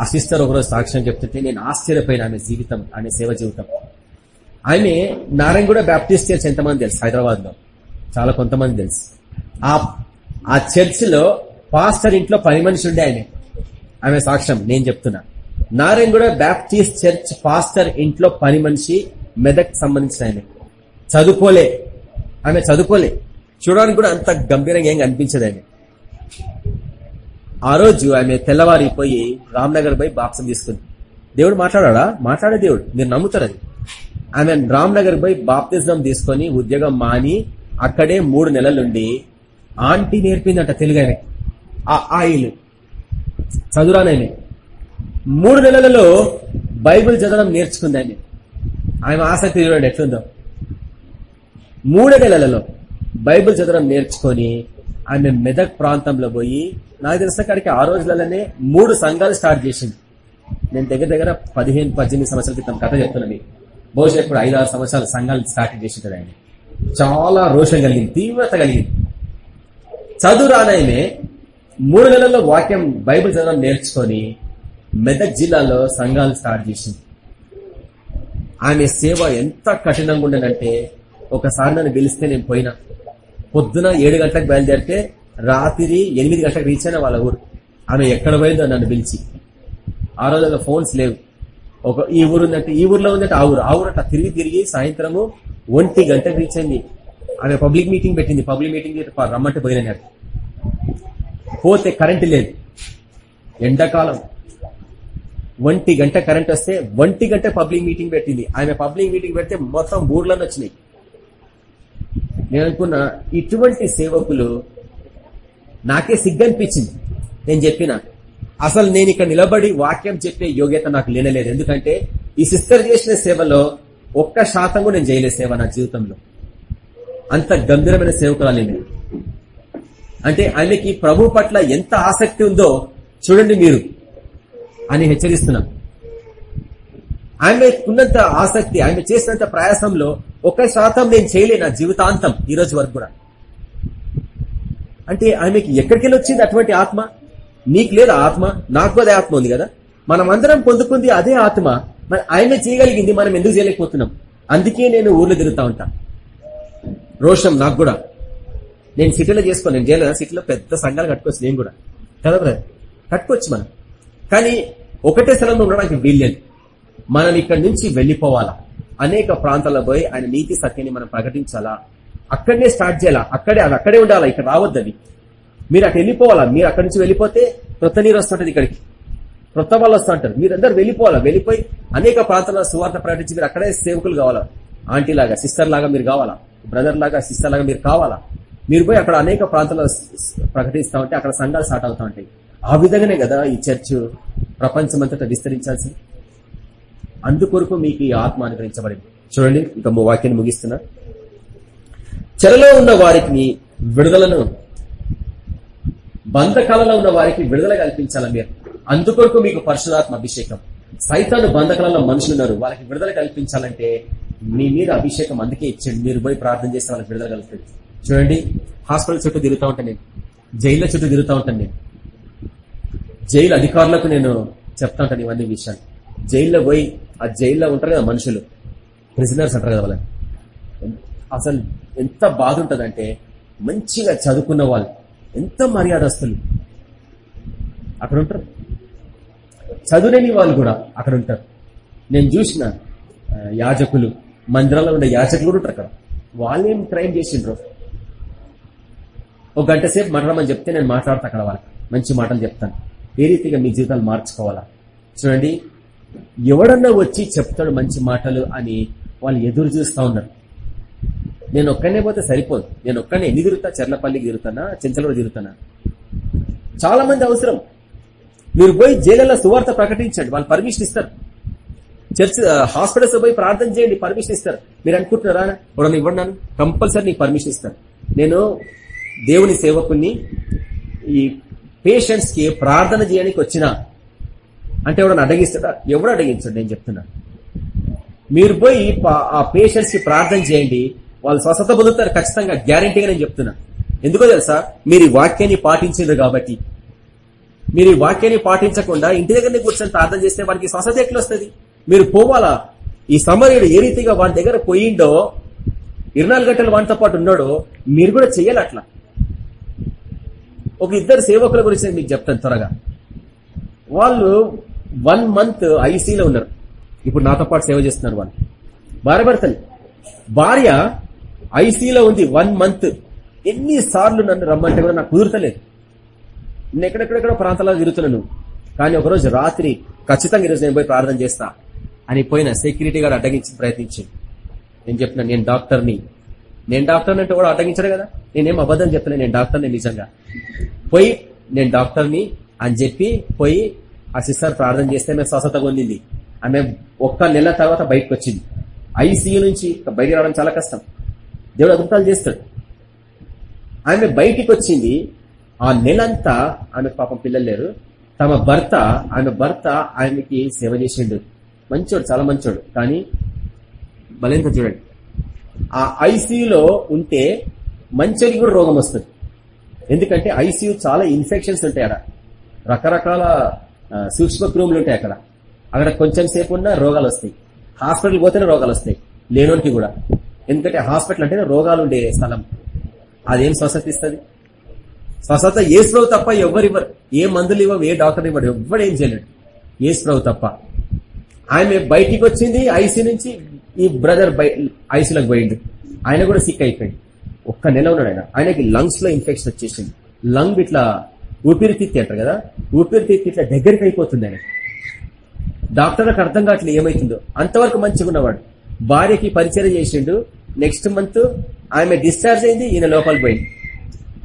ఆ సిస్టర్ ఒకరోజు సాక్ష్యం చెప్తుంటే నేను ఆశ్చర్యపోయిన ఆమె జీవితం ఆమె సేవ జీవితం. ఆమె నారాయణగూడ బ్యాప్టిస్ట్ చర్చ్ ఎంతమంది తెలుసు? హైదరాబాద్లో చాలా కొంతమంది తెలుసు. ఆ ఆ చర్చ్లో పాస్టర్ ఇంట్లో పని మనిషి ఉండే ఆయన ఆమె సాక్ష్యం నేను చెప్తున్నా. నారాయణగూడ బ్యాప్టిస్ట్ చర్చ్ పాస్టర్ ఇంట్లో పని మనిషి మెదక్ సంబంధించిన ఆయన చదువుకోలే. ఆమె చదువుకోలే చూడడానికి కూడా అంత గంభీరంగా ఏం అనిపించదు ఆమె. ఆ రోజు ఆమె తెల్లవారిపోయి రామ్నగర్ పోయి బాప్సం తీసుకుంది. దేవుడు మాట్లాడా మాట్లాడే దేవుడు. మీరు నమ్ముతారు అది. ఆమె రామ్నగర్ పోయి బాప్తిజం తీసుకొని ఉద్యోగం మాని అక్కడే మూడు నెలలుండి ఆంటీ నేర్పిందంట తెలుగు ఆమె ఆ ఆయిల్ చదువురానైనా మూడు నెలలలో బైబిల్ చదవడం నేర్చుకుంది ఆమె. ఆమె ఆసక్తి చూడండి ఎట్లుందో. మూడు నెలలలో బైబిల్ చదవడం నేర్చుకొని ఆమె మెదక్ ప్రాంతంలో పోయి నాకు తెలిసిన కాడికి ఆ రోజులలోనే మూడు సంఘాలు స్టార్ట్ చేసింది. నేను దగ్గర దగ్గర పదిహేను పద్దెనిమిది సంవత్సరాల క్రితం కథ చెప్తున్నా బహుశా ఇప్పుడు ఐదు ఆరు సంవత్సరాలు సంఘాలు స్టార్ట్ చేసింటాడు ఆయన. చాలా రోషం కలిగింది తీవ్రత కలిగింది. చదువు రానైనే మూడు నెలల్లో వాక్యం బైబిల్ చదవడం నేర్చుకొని మెదక్ జిల్లాలో సంఘాలు స్టార్ట్ చేసింది. ఆమె సేవ ఎంత కఠినంగా ఉండేదంటే ఒకసారి నన్ను పిలిస్తే నేను పోయినా. పొద్దున ఏడు గంటలకు బయలుదేరితే రాత్రి ఎనిమిది గంటలకు రీచ్ అయినా వాళ్ళ ఊరు. ఆమె ఎక్కడ పోయిందో నన్ను పిలిచి. ఆ రోజుల్లో ఫోన్స్ లేవు. ఒక ఈ ఊరు ఉందంటే ఈ ఊర్లో ఉందంటే ఆ ఊరు. ఆ ఊరు అట్లా తిరిగి తిరిగి సాయంత్రము ఒంటి గంటకు రీచ్ అయింది. ఆమె పబ్లిక్ మీటింగ్ పెట్టింది. పబ్లిక్ మీటింగ్ రమ్మంటే పోయినా పోతే కరెంట్ లేదు. ఎండాకాలం. ఒంటి గంట కరెంట్ వస్తే ఒంటి గంట పబ్లిక్ మీటింగ్ పెట్టింది. ఆమె పబ్లిక్ మీటింగ్ పెడితే మొత్తం ఊర్లను వచ్చినాయి. నేను అనుకున్న ఇటువంటి సేవకులు నాకే సిగ్గనిపించింది. నేను చెప్పిన అసలు నేను ఇక్కడ నిలబడి వాక్యం చెప్పే యోగ్యత నాకు లేనలేదు. ఎందుకంటే ఈ సిస్టర్ చేసిన సేవలో ఒక్క శాతం కూడా నేను చేయలేదు సేవ నా జీవితంలో. అంత గంభీరమైన సేవకురాలు నేను. అంటే ఆయనకి ప్రభు పట్ల ఎంత ఆసక్తి ఉందో చూడండి మీరు అని హెచ్చరిస్తున్నా ఆమె ఉన్నంత ఆసక్తి ఆమె చేసినంత ప్రయాసంలో ఒక శాతం నేను చేయలే నా జీవితాంతం ఈ రోజు వరకు కూడా. అంటే ఆమెకి ఎక్కడికి వచ్చింది అటువంటి ఆత్మ? నీకు లేదు ఆత్మ? నాకు అదే ఆత్మ ఉంది కదా. మనం అందరం పొందుకుంది అదే ఆత్మ. మరి ఆయన చేయగలిగింది మనం ఎందుకు చేయలేకపోతున్నాం? అందుకే నేను ఊర్లో తిరుగుతా ఉంటా. రోషం నాకు కూడా. నేను సిటీలో చేసుకోను. నేను చేయలేదు సిటీలో? పెద్ద సంఘాలు కట్టుకోవచ్చు నేను కూడా. కదా బ్రదర్ కట్టుకోవచ్చు మనం. కానీ ఒకటే స్థలంలో ఉండడానికి వీల్లేదు. మనం ఇక్కడి నుంచి వెళ్ళిపోవాలా? అనేక ప్రాంతాల్లో పోయి ఆయన నీతి సత్యాన్ని మనం ప్రకటించాలా? అక్కడనే స్టార్ట్ చేయాలా? అక్కడే అది అక్కడే ఉండాలా? ఇక్కడ రావద్దని. మీరు అక్కడ వెళ్ళిపోవాలా? మీరు అక్కడి నుంచి వెళ్ళిపోతే క్రొత్త నీరు వస్తుంటది ఇక్కడికి. క్రొత్త వాళ్ళు వస్తుంటారు మీరందరూ వెళ్ళిపోవాలా? వెళ్ళిపోయి అనేక ప్రాంతాల్లో సువార్త ప్రకటించి మీరు అక్కడే సేవకులు కావాలా? ఆంటీ లాగా సిస్టర్ లాగా మీరు కావాలా? బ్రదర్ లాగా సిస్టర్ లాగా మీరు కావాలా? మీరు పోయి అక్కడ అనేక ప్రాంతాల్లో ప్రకటిస్తూ ఉంటే అక్కడ సంఘాలు స్టార్ట్ అవుతా ఉంటాయి. ఆ విధంగానే కదా ఈ చర్చ్ ప్రపంచమంతటా విస్తరించాల్సింది. అందుకొరకు మీకు ఈ ఆత్మ అనుగ్రహించబడింది. చూడండి ఇంకా వాక్యాన్ని ముగిస్తున్నా. చెరలో ఉన్న వారికి విడుదలను బంధకాలలో ఉన్న వారికి విడుదల కల్పించాల మీరు? అందుకొరకు మీకు పరశురాత్మ అభిషేకం. సైతాను బంధకాలలో మనుషులు ఉన్నారు వాళ్ళకి విడుదల కల్పించాలంటే మీ మీద అభిషేకం అందుకే ఇచ్చండి. మీరు పోయి ప్రార్థన చేస్తే వాళ్ళకి విడుదల కలుగుతుంది. చూడండి హాస్పిటల్ చుట్టూ తిరుగుతూ ఉంటాను నేను. జైల్లో చుట్టూ తిరుగుతూ ఉంటాను నేను. జైలు అధికారులకు నేను చెప్తా ఉంటాను ఇవన్నీ విషయాలు. జైల్లో పోయి ఆ జైల్లో ఉంటారు కదా మనుషులు. ప్రిజనర్స్ అంటారు కదా వాళ్ళని. అసలు ఎంత బాధ ఉంటుందంటే మంచిగా చదువుకున్న వాళ్ళు ఎంత మర్యాదస్తులు. అక్కడ ఉంటారు. చదువులేని వాళ్ళు కూడా అక్కడ ఉంటారు. నేను చూసిన యాజకులు మందిరాల్లో ఉండే యాజకులు కూడా ఉంటారు అక్కడ. వాళ్ళేం క్రైమ్ చేసిండ్రు? ఒక గంట సేపు మాట్లాడమని చెప్తే నేను మాట్లాడతా అక్కడ వాళ్ళకి. మంచి మాటలు చెప్తాను. ఏ రీతిగా మీ జీవితాలు మార్చుకోవాలా? చూడండి ఎవడన్నా వచ్చి చెప్తాడు మంచి మాటలు అని వాళ్ళు ఎదురు చూస్తా ఉన్నారు. నేను ఒక్కనే పోతే సరిపోదు. నేను ఒక్కనే ఎన్ని తిరుగుతా? చెర్లపల్లికి తిరుగుతానా? చెంచలూరు తిరుగుతానా? చాలా మంది అవసరం. మీరు పోయి జైలలో సువార్త ప్రకటించండి. వాళ్ళు పర్మిషన్ ఇస్తారు. చర్చ్ హాస్పిటల్స్ పోయి ప్రార్థన చేయండి. పర్మిషన్ ఇస్తారు. మీరు అనుకుంటున్నారా? ఇప్పుడు ఇవ్వన్నాను కంపల్సరీ నీకు పర్మిషన్ ఇస్తారు నేను దేవుని సేవకుని ఈ పేషెంట్స్కి ప్రార్థన చేయడానికి వచ్చిన అంటే ఎవడని అడగిస్తాడా? ఎవడు అడగించాడు? నేను చెప్తున్నా. మీరు పోయి పా- ఆ పేషెంట్స్కి ప్రార్థన చేయండి. వాళ్ళు స్వస్థత పొందుతారు. ఖచ్చితంగా గ్యారంటీగా నేను చెప్తున్నా. ఎందుకో తెలుసా? మీరు ఈ వాక్యాన్ని పాటించారు కాబట్టి. మీరు ఈ వాక్యాన్ని పాటించకుండా ఇంటి దగ్గరనే కూర్చొని ప్రార్థన చేస్తే వాడికి స్వస్థత ఎట్లా వస్తుంది మీరు పోవాలా? ఈ సమర్యుడు ఏ రీతిగా వాడి దగ్గర పోయిండో ఇరవై గంటలు వాటితో పాటు ఉన్నాడో మీరు కూడా చెయ్యాలి అట్లా. ఒక ఇద్దరు సేవకుల గురించి మీకు చెప్తాను త్వరగా. వాళ్ళు వన్ మంత్ ఐసీలో ఉన్నారు. ఇప్పుడు నాతో పాటు సేవ చేస్తున్నారు వాళ్ళు. భార్య భర్తలు భార్య ఐసీలో ఉంది వన్ మంత్. ఎన్నిసార్లు నన్ను రమ్మంటే కూడా నాకు కుదురతలేదు. నేను ఎక్కడెక్కడెక్కడ ప్రాంతాల్లో తిరుగుతున్నాను కానీ ఒకరోజు రాత్రి ఖచ్చితంగా ఈరోజు నేను పోయి ప్రార్థన చేస్తా అని పోయిన సెక్యూరిటీ గారు అడ్డగించి ప్రయత్నించి నేను చెప్పిన నేను డాక్టర్ని. నేను డాక్టర్ని అంటే కూడా అడ్డగించాడు కదా. నేనేం అబద్ధం చెప్తాను నేను డాక్టర్ని నిజంగా. పోయి నేను డాక్టర్ని అని చెప్పి పోయి ఆ సిస్టర్ ప్రార్థన చేస్తే మేము స్వస్థత పొందింది. ఆమె ఒక్క నెల తర్వాత బయటకు వచ్చింది ఐసీయూ నుంచి బయటికి రావడం చాలా కష్టం. దేవుడు అద్భుతాలు చేస్తాడు. ఆమె బయటికి వచ్చింది ఆ నెలంతా ఆమె పాపం పిల్లలు లేరు. తమ భర్త ఆమె భర్త ఆమెకి సేవ చేసిండు. మంచోడు చాలా మంచోడు. కానీ బలేంత చూడండి. ఆ ఐసీయూలో ఉంటే మంచోడికి కూడా రోగం వస్తుంది. ఎందుకంటే ఐసీయూ చాలా ఇన్ఫెక్షన్స్ ఉంటాయి అక్కడ రకరకాల సూక్ష్మ క్రిములు ఉంటాయి అక్కడ. అక్కడ కొంచెం సేపు ఉన్నా రోగాలు వస్తాయి. హాస్పిటల్ పోతేనే రోగాలు వస్తాయి. లేనోనికి కూడా. ఎందుకంటే హాస్పిటల్ అంటేనే రోగాలు ఉండే స్థలం. అదేం స్వస్థత ఇస్తుంది? స్వస్థత ఏ స్ప్రవ్ తప్ప ఎవరివ్వరు ఏ మందులు ఇవ్వవు ఏ డాక్టర్ ఇవ్వడు ఏం చేయలేడు. ఏ స్ప్రవ్ తప్ప. ఆమె బయటికి వచ్చింది ఐసీ నుంచి ఈ బ్రదర్ ఐసీలోకి పోయిండు. ఆయన కూడా సిక్ అయిపోయింది ఒక్క నెల ఉన్నాడు ఆయన. ఆయనకి లంగ్స్లో ఇన్ఫెక్షన్ వచ్చేసింది. లంగ్ ఇట్లా ఊపిరితిత్తి అంటారు కదా? ఊపిరితిత్తి ఇట్లా దగ్గరికి అయిపోతుంది ఆయన. డాక్టర్లకు అర్థం కావట్లేదు ఏమైతుందో. అంతవరకు మంచిగా ఉన్నవాడు. భార్యకి పరిచయం చేసిండు. నెక్స్ట్ మంత్ ఆమె డిశ్చార్జ్ అయింది ఈయన లోపలికి పోయింది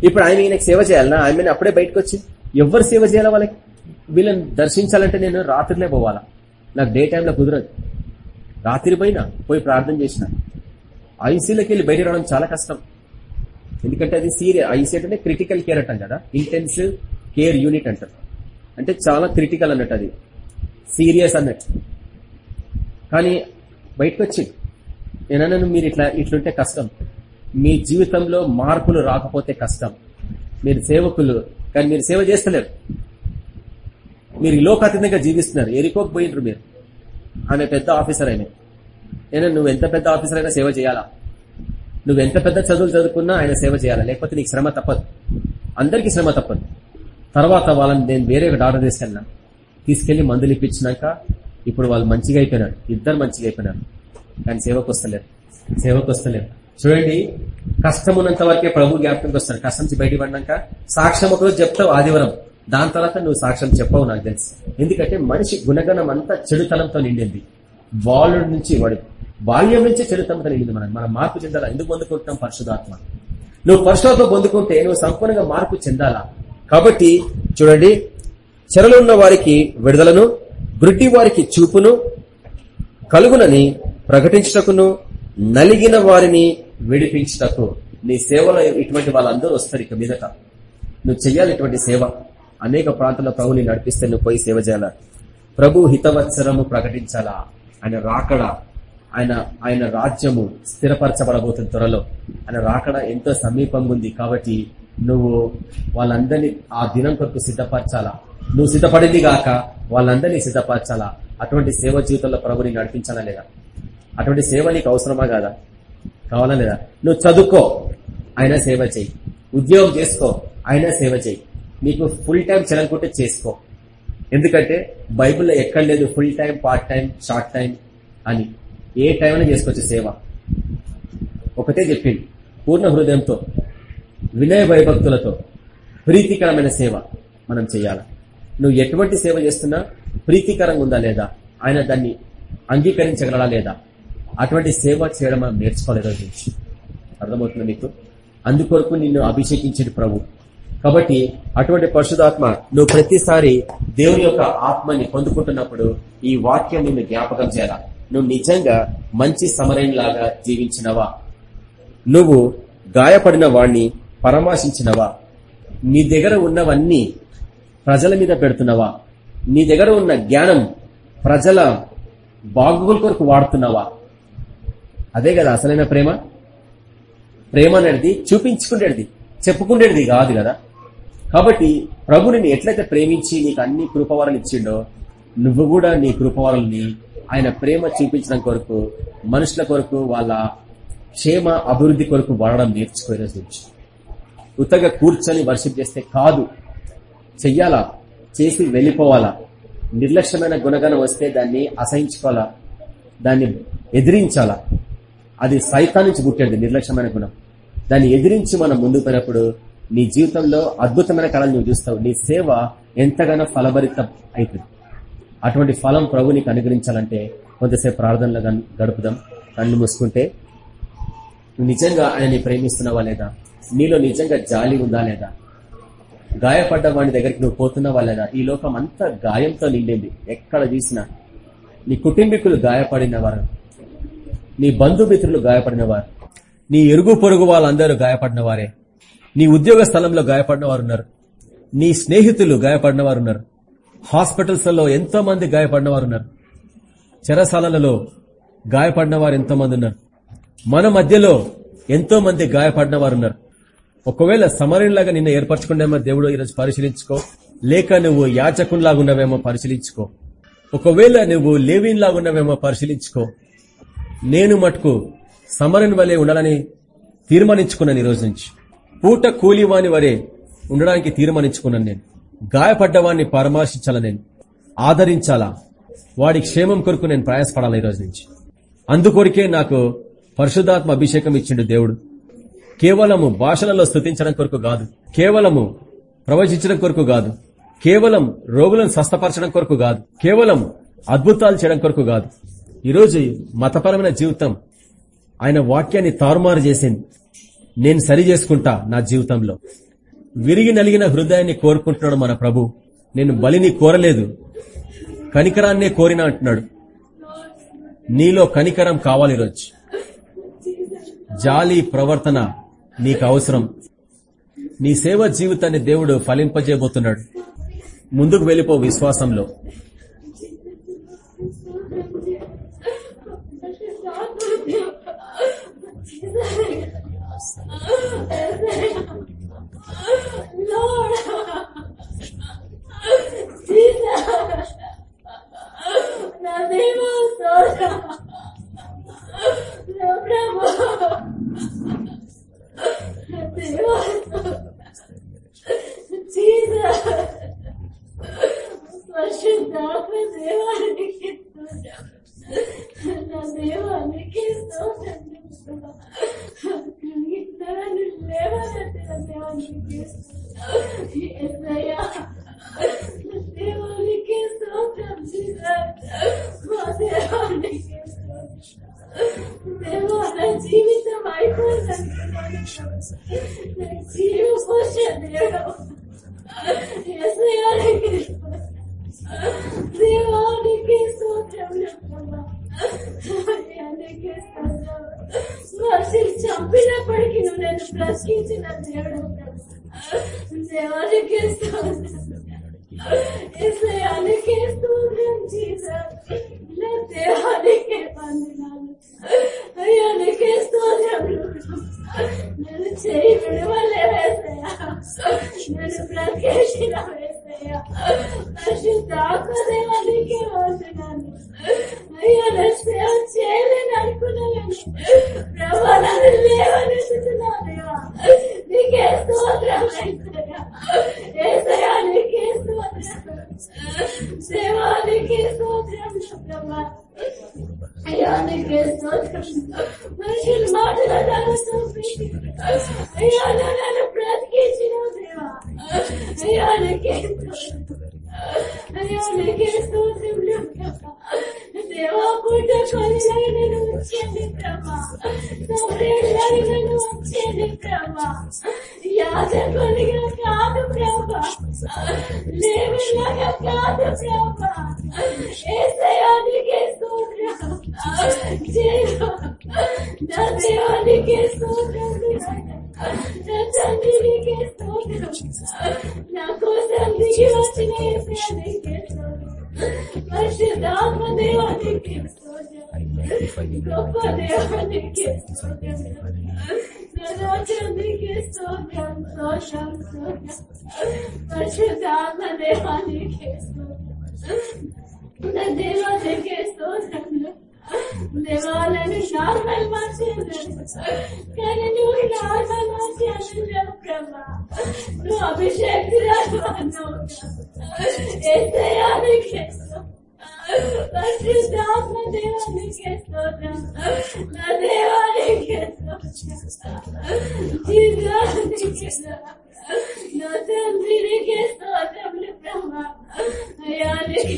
ఇప్పుడు ఆయన ఈయనకి సేవ చేయాలన్నా ఆమె అప్పుడే బయటకు వచ్చింది ఎవరు సేవ చేయాలా వాళ్ళకి? వీళ్ళని దర్శించాలంటే నేను రాత్రిలే పోవాలా? నాకు డే టైంలో కుదరదు. రాత్రి పోయినా పోయి ప్రార్థన చేసిన. ఐసీలోకి వెళ్ళి బయట రావడం చాలా కష్టం. ఎందుకంటే అది సీరియస్ ఐసీ అంటే క్రిటికల్ కేర్ అంటాం కదా. ఇంటెన్సివ్ కేర్ యూనిట్ అంటారు. అంటే చాలా క్రిటికల్ అన్నట్టు అది. సీరియస్ అన్నట్టు. కానీ బయటకు వచ్చి నేనన్నాను మీరు ఇట్లా ఇట్లుంటే కష్టం. మీ జీవితంలో మార్పులు రాకపోతే కష్టం. మీరు సేవకులు కానీ మీరు సేవ చేస్తలేరు. మీరు లోకాతీతంగా జీవిస్తున్నారు. ఎరికోకు పోయినరు మీరు. ఆమె పెద్ద ఆఫీసర్ అయినా నేను నువ్వు ఎంత పెద్ద ఆఫీసర్ అయినా సేవ చేయాలా? నువ్వు ఎంత పెద్ద చదువులు చదువుకున్నా ఆయన సేవ చేయాలా. లేకపోతే నీకు శ్రమ తప్పదు. అందరికీ శ్రమ తప్పదు. తర్వాత వాళ్ళని నేను వేరే ఒక డాక్టర్ తీసుకెళ్ళినా. తీసుకెళ్ళి మందులు ఇప్పించినాక ఇప్పుడు వాళ్ళు మంచిగా అయిపోయినారు. ఇద్దరు మంచిగా అయిపోయినారు. కానీ సేవకు వస్తలేరు. సేవకు వస్తలేరు. చూడండి కష్టం ఉన్నంత వరకే ప్రభు జ్ఞాపకంకి వస్తారు కష్టం నుంచి బయట పడినాక సాక్ష్యం ఒకరోజు చెప్తావు ఆదివారం. దాని తర్వాత నువ్వు సాక్ష్యం చెప్పవు నాకు తెలుసు. ఎందుకంటే మనిషి గుణగణం అంతా చెడుతనంతో నిండింది. బాలుడి నుంచి వాడు బాల్యం నుంచే చరిత్రం కలిగింది మనం మనం మార్పు చెందాలా? ఎందుకు పొందుకుంటున్నాం పరిశుధాత్మ నువ్వు పరిశుధాత్మ పొందుకుంటే నువ్వు సంపూర్ణంగా మార్పు చెందాలా? కాబట్టి చూడండి చెరలు ఉన్న వారికి విడుదలను గ్రుడ్డి వారికి చూపును కలుగునని ప్రకటించుటకును నలిగిన వారిని విడిపించుటకు. నీ సేవలో ఇటువంటి వాళ్ళందరూ వస్తారు ఇక మీదట. నువ్వు చెయ్యాలి ఇటువంటి సేవ. అనేక ప్రాంతాల్లో ప్రభుని నడిపిస్తే నువ్వు పోయి సేవ చేయాలా? ప్రభు హితవత్సరము ప్రకటించాలా? ఆయన రాకడా ఆయన ఆయన రాజ్యము స్థిరపరచబడబోతుంది త్వరలో. ఆయన రాకడ ఎంతో సమీపంగా ఉంది కాబట్టి నువ్వు వాళ్ళందరినీ ఆ దినం కొరకు సిద్ధపరచాలా? నువ్వు సిద్ధపడింది గాక వాళ్ళందరినీ సిద్ధపరచాలా? అటువంటి సేవ జీవితంలో ప్రభుని నడిపించాలా లేదా? అటువంటి సేవ నీకు అవసరమా కాదా? కావాలా లేదా? నువ్వు చదువుకో అయినా సేవ చేయి. ఉద్యోగం చేసుకో అయినా సేవ చేయి. నీకు ఫుల్ టైం చేయాలనుకుంటే చేసుకో. ఎందుకంటే బైబిల్లో ఎక్కడ లేదు full time part time short time అని. ఏ టైం చేసుకోవచ్చు సేవ? ఒకటే చెప్పింది పూర్ణ హృదయంతో వినయ భయభక్తులతో ప్రీతికరమైన సేవ మనం చేయాలి? నువ్వు ఎటువంటి సేవ చేస్తున్నా ప్రీతికరంగా ఉందా లేదా? ఆయన దాన్ని అంగీకరించగలడా లేదా? అటువంటి సేవ చేయడం మనం నేర్చుకోవాలి రోజు నుంచి. అర్థమవుతుంది నీకు అందుకొరకు నిన్ను అభిషేకించేది ప్రభు. కాబట్టి అటువంటి పరిశుధాత్మ నువ్వు ప్రతిసారి దేవుని యొక్క ఆత్మని పొందుకుంటున్నప్పుడు ఈ వాక్యం నిన్ను జ్ఞాపకం చేయాలా? నువ్వు నిజంగా మంచి సమరయం లాగా జీవించినవా? నువ్వు గాయపడిన వాణ్ణి పరామర్శించినవా? నీ దగ్గర ఉన్నవన్నీ ప్రజల మీద పెడుతున్నావా? నీ దగ్గర ఉన్న జ్ఞానం ప్రజల బాగుల కొరకు వాడుతున్నావా? అదే కదా అసలైన ప్రేమ? ప్రేమ అనేది చూపించుకునేది చెప్పుకునేది కాదు కదా? కాబట్టి ప్రభు నిన్ను ఎట్లయితే ప్రేమించి నీకు అన్ని కృపవరాలు ఇచ్చిండో నువ్వు కూడా నీ కృపవరాలని ఆయన ప్రేమ చూపించడం కొరకు మనుషుల కొరకు వాళ్ళ క్షేమ అభివృద్ధి కొరకు వాడడం నేర్చుకో ఈరోజు నుంచి ఉత్తగా కూర్చొని వర్షిప్ చేస్తే కాదు చెయ్యాలా? చేసి వెళ్ళిపోవాలా? నిర్లక్ష్యమైన గుణగణం వస్తే దాన్ని అసహించుకోవాలా? దాన్ని ఎదిరించాలా? అది సైతా నుంచి పుట్టేది నిర్లక్ష్యమైన గుణం. దాన్ని ఎదిరించి మనం ముందుకు పోయినప్పుడు నీ జీవితంలో అద్భుతమైన కళలు నువ్వు చూస్తావు. నీ సేవ ఎంతగానో ఫలభరితం అవుతుంది అటువంటి ఫలం ప్రభు నీకు అనుగ్రహించాలంటే కొంతసేపు ప్రార్థనలో గడుపుదాం. కళ్ళు మూసుకుంటే నువ్వు నిజంగా ఆయనని ప్రేమిస్తున్నావా లేదా? నీలో నిజంగా జాలి ఉందా లేదా? గాయపడ్డ వాడి దగ్గరికి నువ్వు పోతున్నావా లేదా? ఈ లోకం అంతా గాయంతో నిండింది. ఎక్కడ చూసినా నీ కుటుంబీకులు గాయపడిన వారు నీ బంధుమిత్రులు గాయపడిన వారు నీ ఎరుగు పొరుగు వాళ్ళందరూ గాయపడిన వారే నీ ఉద్యోగ స్థలంలో గాయపడిన వారు ఉన్నారు నీ స్నేహితులు గాయపడిన వారు ఉన్నారు హాస్పిటల్స్లో ఎంతో మంది గాయపడిన వారు ఉన్నారు చెరసాలలో గాయపడిన వారు ఎంతో మంది ఉన్నారు మన మధ్యలో ఎంతో మంది గాయపడిన వారు ఉన్నారు ఒకవేళ సమరంలాగా నిన్ను ఏర్పరచుకున్నామో దేవుడు ఈరోజు పరిశీలించుకో. లేక నువ్వు యాచకునిలాగా ఉన్నవేమో పరిశీలించుకో. ఒకవేళ నువ్వు లేవీన్లాగా ఉన్నవేమో పరిశీలించుకో. నేను మటుకు సమరన్ వలె ఉండాలని తీర్మానించుకున్నాను ఈ రోజు నుంచి. పూట కూలివాని వరే ఉండడానికి తీర్మానించుకున్నాను నేను. గాయపడ్డవాన్ని పరామర్శించాలా నేను ఆదరించాలా? వాడి క్షేమం కొరకు నేను ప్రయాసపడాలి ఈ రోజు నుంచి? అందుకొరికే నాకు పరిశుధాత్మ అభిషేకం ఇచ్చిండు దేవుడు. కేవలము భాషలలో స్థుతించడం కొరకు కాదు. కేవలము ప్రవచించడం కొరకు కాదు. కేవలం రోగులను స్వస్థపరచడం కొరకు కాదు. కేవలం అద్భుతాలు చేయడం కొరకు కాదు. ఈరోజు మతపరమైన జీవితం ఆయన వాక్యాన్ని తారుమారు చేసింది. నేను సరి చేసుకుంటా నా జీవితంలో. విరిగి నలిగిన హృదయాన్ని కోరుకుంటున్నాడు మన ప్రభు. నేను బలిని కోరలేదు. కనికరాన్నే కోరిన అంటున్నాడు. నీలో కనికరం కావాలి ఈరోజు జాలి ప్రవర్తన నీకు అవసరం. నీ సేవ జీవితాన్ని దేవుడు ఫలింపజేయబోతున్నాడు. ముందుకు వెళ్ళిపో విశ్వాసంలో. దేవా పుట్ట వచ్చేది ప్రభా వచ్చేది ప్రభా యాజకునిగా కాదు ప్రభా లేవిలాగా కాదు ప్రభా నా నా కోసం దిగి వచ్చిన యేసయ్య నీకే స్తోత్రం పరిశుద్ధాత్మ దేవా నీకే స్తోత్రం గొప్ప దేవా నీకే స్తోత్రం నా రాజా నీకే స్తోత్రం స్తోత్రం స్తోత్రం పరిశుద్ధాత్మ దేవా నీకే స్తోత్రం నా దేవా నీకే స్తోత్రం దేవాలను నార్మల్ మార్చేయలేదు కానీ నువ్వు నార్మల్ మార్చేయలేదు ప్రభా నువ్వు అభిషేకురాలు అన్నావు ఏసయానికి పరిశుద్ధాత్మ దేవానికి స్తోత్రం నా దేవానికి నా తండ్రికి స్తోత్రములు బ్రహ్మ అయ్యానికి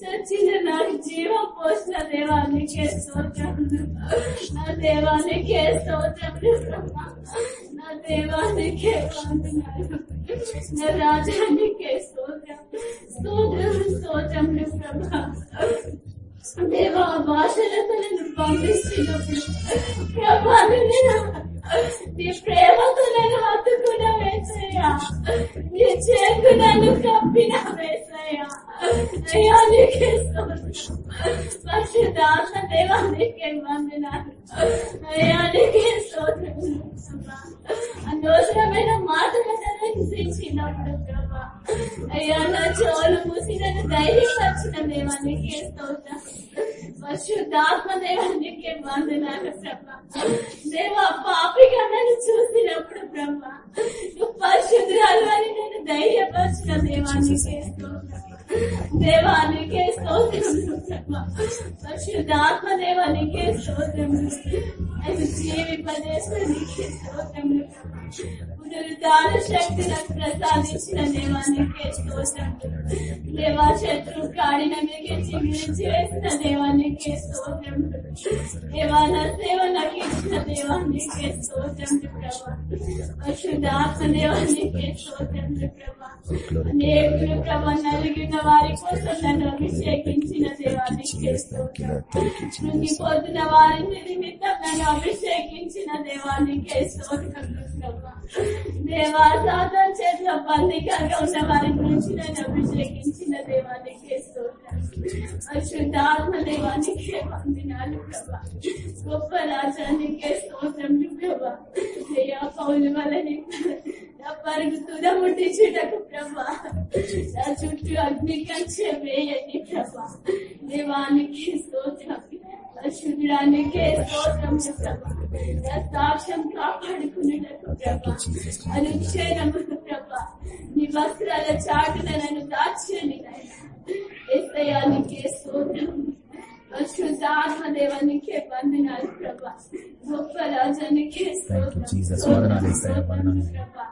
చచ్చిన నాకు జీవం పోసిన దేవానికి స్తోత్రములు నా దేవా భాషలతో నన్ను ప్రభాను నేను నీ ప్రేమతో నన్ను హత్తుకున్న వేసయ్యా. నీ నన్ను కప్పిన వేసయ్యా. అయ్యా నీకే పరిశుద్ధాత్మ దేవా నీకే వందనాలు. అయ్యా నీకే స్తోత్రం అనవసరమైన హింసించినప్పుడు ప్రభా. అయ్యా నా చెవులు మూసి నన్ను ధైర్యం వచ్చిన దేవానికి స్తోత్రం. పరిశుద్ధాత్మ దేవానికి వందనాలు దేవా పాపిగా చూసినప్పుడు బ్రహ్మ. నువ్వు పరిశుద్ధాలు అని నేను ధైర్యపరిచిన దేవానికి దేవానికే పరిశుద్ధాత్మ దేవానికే స్తోత్రం అది స్తోత్రం. పునరుద్ధార శక్తి నాకు ప్రసాదించిన దేవానికే స్తోత్రం దేవా శత్రు కాడిన మీకు చిగురించి వేసిన దేవానికే స్తోత్రం దేవా నా సేవ నాకు ఇచ్చిన దేవానికే స్తోత్రం ప్రభా పరిశుద్ధాత్మ దేవానికే స్తోత్రం ప్రభా అనేకులు ప్రభా నలిగిన వారి కోసం నన్ను అభిషేకించిన దేవానికే స్తోత్రం కృంగిపోతున్న వారి నిమిత్తం నన్ను అభిషేకించిన దేవానికే స్తోత్రం ప్రభా దేవా సాధన చేతుల బందికంగా ఉన్న వారి గురించి నన్ను అభిషేకించిన దేవానికి స్తోత్రం. పరిశుద్ధాత్మ దేవానికే వందనాలు ప్రభా. గొప్ప రాజానికే స్తోత్రం ప్రభా. అయ్యా పౌలు వలని నా పరుగు తుద ముట్టించుటకు ప్రభా. నా చుట్టూ అగ్ని కంచె వేయండి ప్రభా. దేవానికి స్తోత్రం. పరిశుద్ధానికే స్తోత్రం ప్రభా సాక్ష్యం కాపాడుకున్నటకు ప్రభా. అనుక్షేణముకు ప్రభా. నీ వస్త్రాల చాటున నన్ను దాచండి నాయన. ఎస్తయానికే స్తోత్రం. పరిశుద్ధాత్మ దేవానికే వందనాలు ప్రభా. గొప్ప రాజానికే స్తోత్రం. స్తోత్రం, స్తోత్రం. ప్రభా.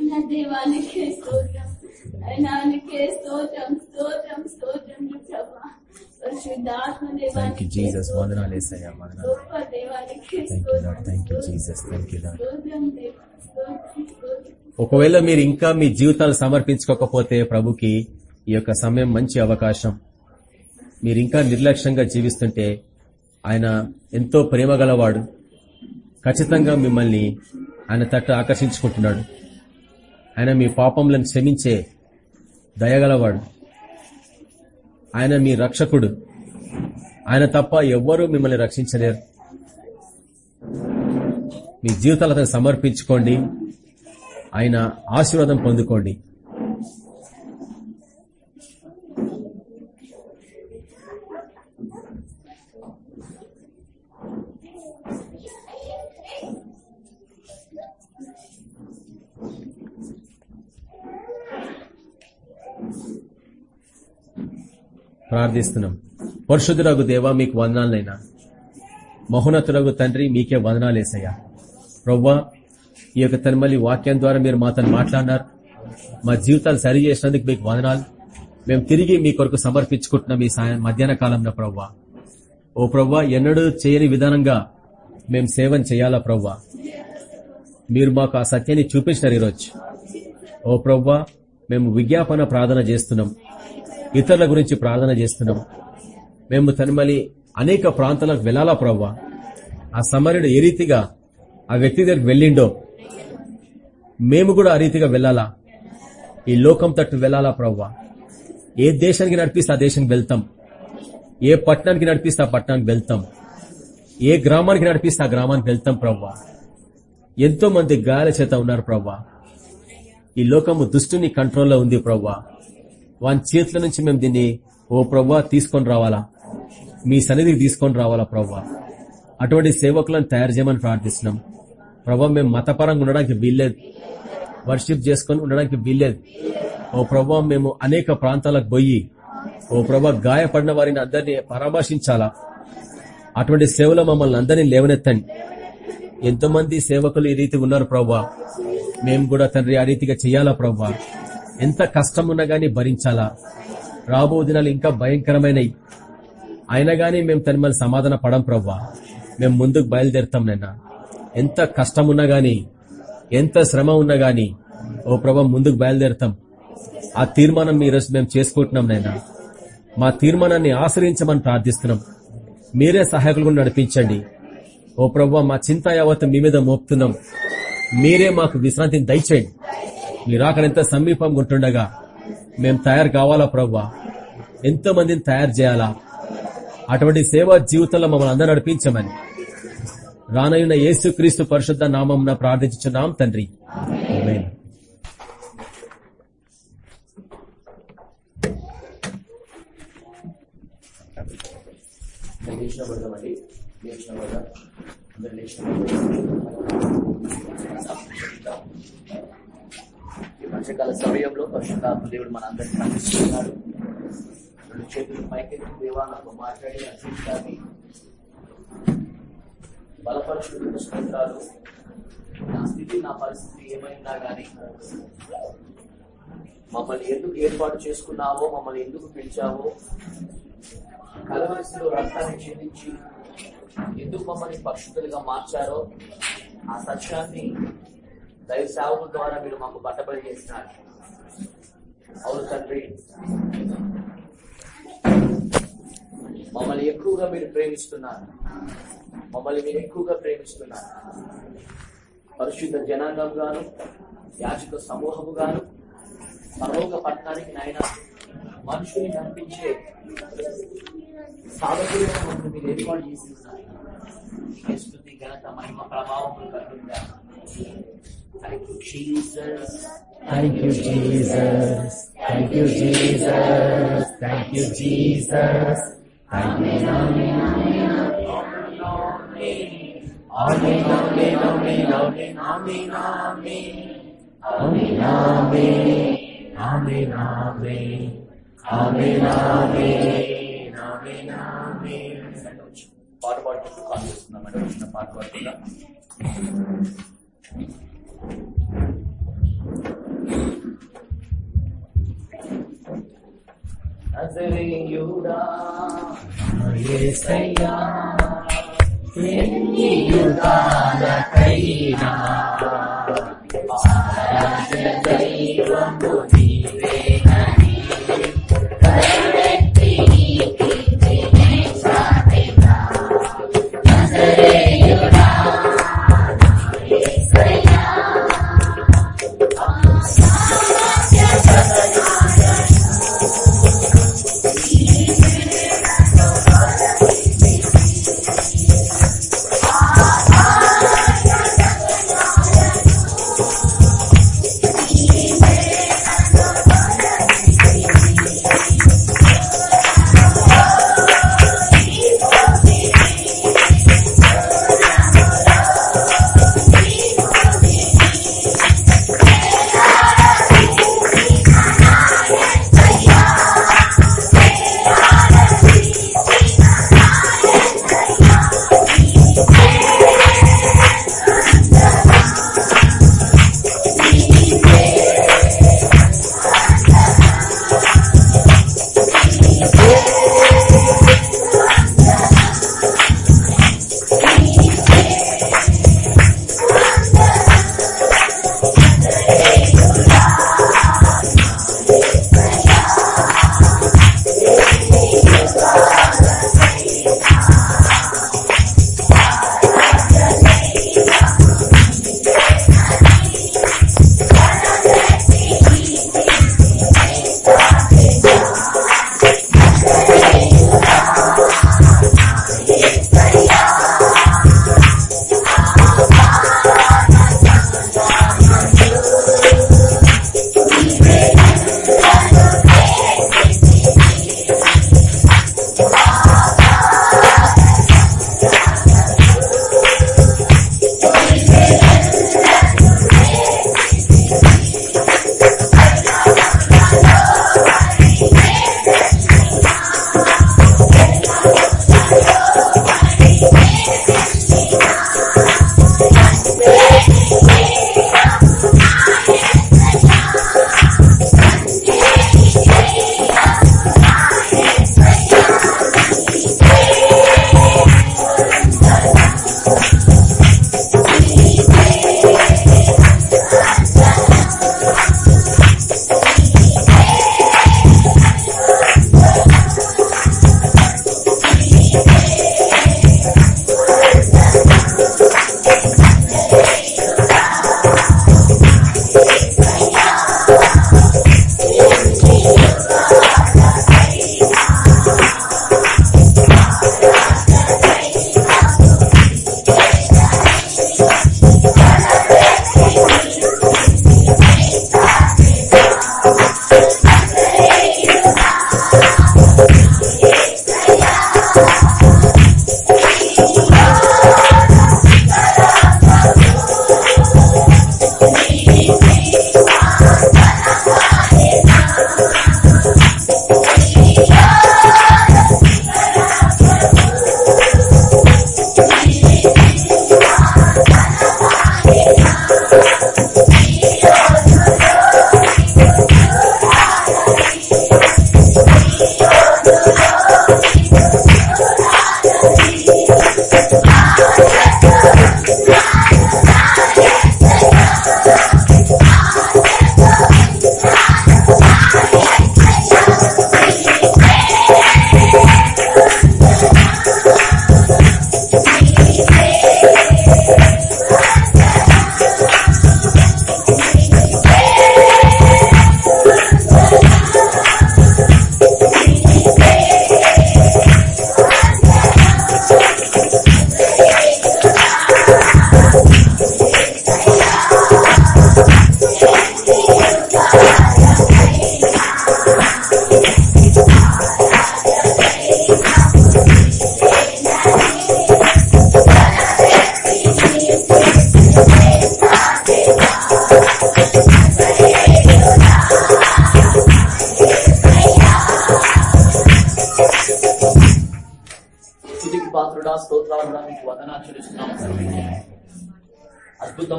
నా దేవానికే స్తోత్రం. అయినానికే స్తోత్రం స్తోత్రం స్తోత్రం. ప్రభా పరిశుద్ధాత్మ Thank you, Jesus. వందనాలు యేసయ్య, వందనాలు. గొప్ప దేవానికి Thank you, Lord. Thank you, Jesus. Thank you, Lord. స్తోత్రం దేవా స్తోత్రం స్తోత్రం ఒకవేళ మీరు ఇంకా మీ జీవితాలు సమర్పించుకోకపోతే ప్రభుకి ఈ యొక్క సమయం మంచి అవకాశం మీరు ఇంకా నిర్లక్ష్యంగా జీవిస్తుంటే ఆయన ఎంతో ప్రేమ గలవాడు ఖచ్చితంగా మిమ్మల్ని ఆయన తట్టు ఆకర్షించుకుంటున్నాడు ఆయన మీ పాపములను క్షమించే దయగలవాడు ఆయన మీ రక్షకుడు ఆయన తప్ప ఎవ్వరూ మిమ్మల్ని రక్షించలేరు. మీ జీవితాలతో సమర్పించుకోండి. ఆయన ఆశీర్వాదం పొందుకోండి. ప్రార్థిస్తున్నాం. పరిశుద్ధులకు దేవా మీకు వందనాలనైనా. మహోన్నతులకు తండ్రి మీకే వందనాలేసయ్యా ప్రవ్వా ఈ యొక్క తనమల్లి వాక్యం ద్వారా మీరు మాతో మాట్లాడినారు. మా జీవితాలు సరి చేసినందుకు మీకు వందనాలు. మేము తిరిగి మీ కొరకు సమర్పించుకుంటున్నాం ఈ సాయం మధ్యాహ్న కాలంలో ప్రవ్వా. ఓ ప్రవ్వా ఎన్నడూ చేయని విధానంగా మేము సేవను చేయాలా ప్రవ్వా? మీరు మాకు ఆ సత్యాన్ని చూపించినారు ఈరోజు. ఓ ప్రవ్వా మేము విజ్ఞాపన ప్రార్థన చేస్తున్నాం. ఇతరుల గురించి ప్రార్థన చేస్తున్నాం. మేము తనమలి అనేక ప్రాంతాలకు వెళ్ళాలా ప్రవ్వా? ఆ సమరుడు ఏ రీతిగా ఆ వ్యక్తి దగ్గరికి వెళ్ళిండో మేము కూడా ఆ రీతిగా వెళ్ళాలా? ఈ లోకం తట్టు వెళ్ళాలా ప్రవ్వా? ఏ దేశానికి నడిపిస్తే ఆ దేశానికి వెళ్తాం? ఏ పట్టణానికి నడిపిస్తే ఆ పట్టణానికి వెళ్తాం? ఏ గ్రామానికి నడిపిస్తే ఆ గ్రామానికి వెళ్తాం ప్రవ్వా? ఎంతో మంది గాయాల చేత ఉన్నారు ప్రవ్వా. ఈ లోకము దుష్టుని కంట్రోల్లో ఉంది ప్రవ్వా. వాని చేతుల నుంచి మేము దీన్ని ఓ ప్రవ్వా తీసుకొని రావాలా? మీ సన్నిధికి తీసుకొని రావాలా ప్రవ్వా? అటువంటి సేవకులను తయారు చేయమని ప్రార్థిస్తున్నాం. ప్రభావ మేము మతపరంగా ఉండడానికి వీల్లేదు. వర్షిప్ చేసుకొని ఉండడానికి వీల్లేదు. ఓ ప్రభావ మేము అనేక ప్రాంతాలకు పోయి ఓ ప్రభా గాయపడిన వారిని అందరినీ పరామర్శించాలా? అటువంటి సేవలో మమ్మల్ని అందరినీ లేవనెత్తండి. ఎంతో మంది సేవకులు ఈ రీతి ఉన్నారు ప్రభా మేము కూడా తండ్రి ఆ రీతిగా చెయ్యాలా ప్రవ్వా? ఎంత కష్టం ఉన్నా గానీ భరించాలా? రాబో దినాలు ఇంకా భయంకరమైనవి అయినా గానీ మేము తన మళ్ళీ సమాధాన పడం ప్రవ్వా. మేము ముందుకు బయలుదేరుతాం నైనా ఎంత కష్టం ఉన్నా గానీ ఎంత శ్రమ ఉన్నా గానీ ఓ ప్రభా ముందుకు బయలుదేరుతాం. ఆ తీర్మానం మీరు మేము చేసుకుంటున్నాం నైనా మా తీర్మానాన్ని ఆశ్రయించమని ప్రార్థిస్తున్నాం. మీరే సహాయకులు నడిపించండి. ఓ ప్రభా మా చింత యావత్ మీ మీద మోపుతున్నాం. మీరే మాకు విశ్రాంతిని దయచేయండి. మీరు అక్కడ ఎంత సమీపంగా ఉంటుండగా మేము తయారు కావాలా ప్రవ్వా? ఎంతో మందిని తయారు చేయాలా? అటువంటి సేవా జీవితంలో మమ్మల్ని అందరూ నడిపించమని. రానయ్యున్న యేసుక్రీస్తు పరిశుద్ధ నామం ప్రార్థించున్నాం తండ్రి. ఈ మధ్యకాల సమయంలో పరిశుద్ధాత్మ దేవుడు మనందరికీ అందరినీ నడిపిస్తున్నాడు. రెండు చేతులు పైకెత్తి దేవా నాకు మాట్లాడి నా జీవితాన్ని బలపరచుకున్న స్తోత్రాలు నా స్థితి నా పరిస్థితి ఏమైనా కానీ మమ్మల్ని ఎందుకు ఏర్పాటు చేసుకున్నావో మమ్మల్ని ఎందుకు పిలిచావో కలవరిసిలో రక్తాన్ని చెందించి ఎందుకు మమ్మల్ని పక్షుతులుగా మార్చారో ఆ సత్యాన్ని దైవ సేవకుల ద్వారా మీరు మాకు బట్టబడి చేసినారు. అవును తండ్రి. మమ్మల్ని ఎక్కువగా మీరు ప్రేమిస్తున్నారు మమ్మల్ని మీరు ఎక్కువగా ప్రేమిస్తున్నారు పరిశుద్ధ జనాంగం గాను యాచక సమూహము గాను పరలోక పట్టణానికి నాయన మనుషుని కనిపించే సాధకులుగా మమ్మల్ని మీరు ఏర్పాటు చేసి ఉన్నారు మీకే స్తుతి ఘనత మహిమ ప్రభావం కలుగుగా thank you Jesus Thank you, Jesus. Thank you, Jesus. Thank you, Jesus. Amen, amen, amen. Amen, amen, amen, amen, amen, amen. Amen, amen. Amen, amen. Amen, amen. Amen, amen. పాట పాడుకుంటూ కాల్ చేస్తున్నామండి వచ్చిన పాట పాడుకుందా నజరేయుడా యేసయ్యా, ఎన్ని యుగాలకైనా ఆరాధ్య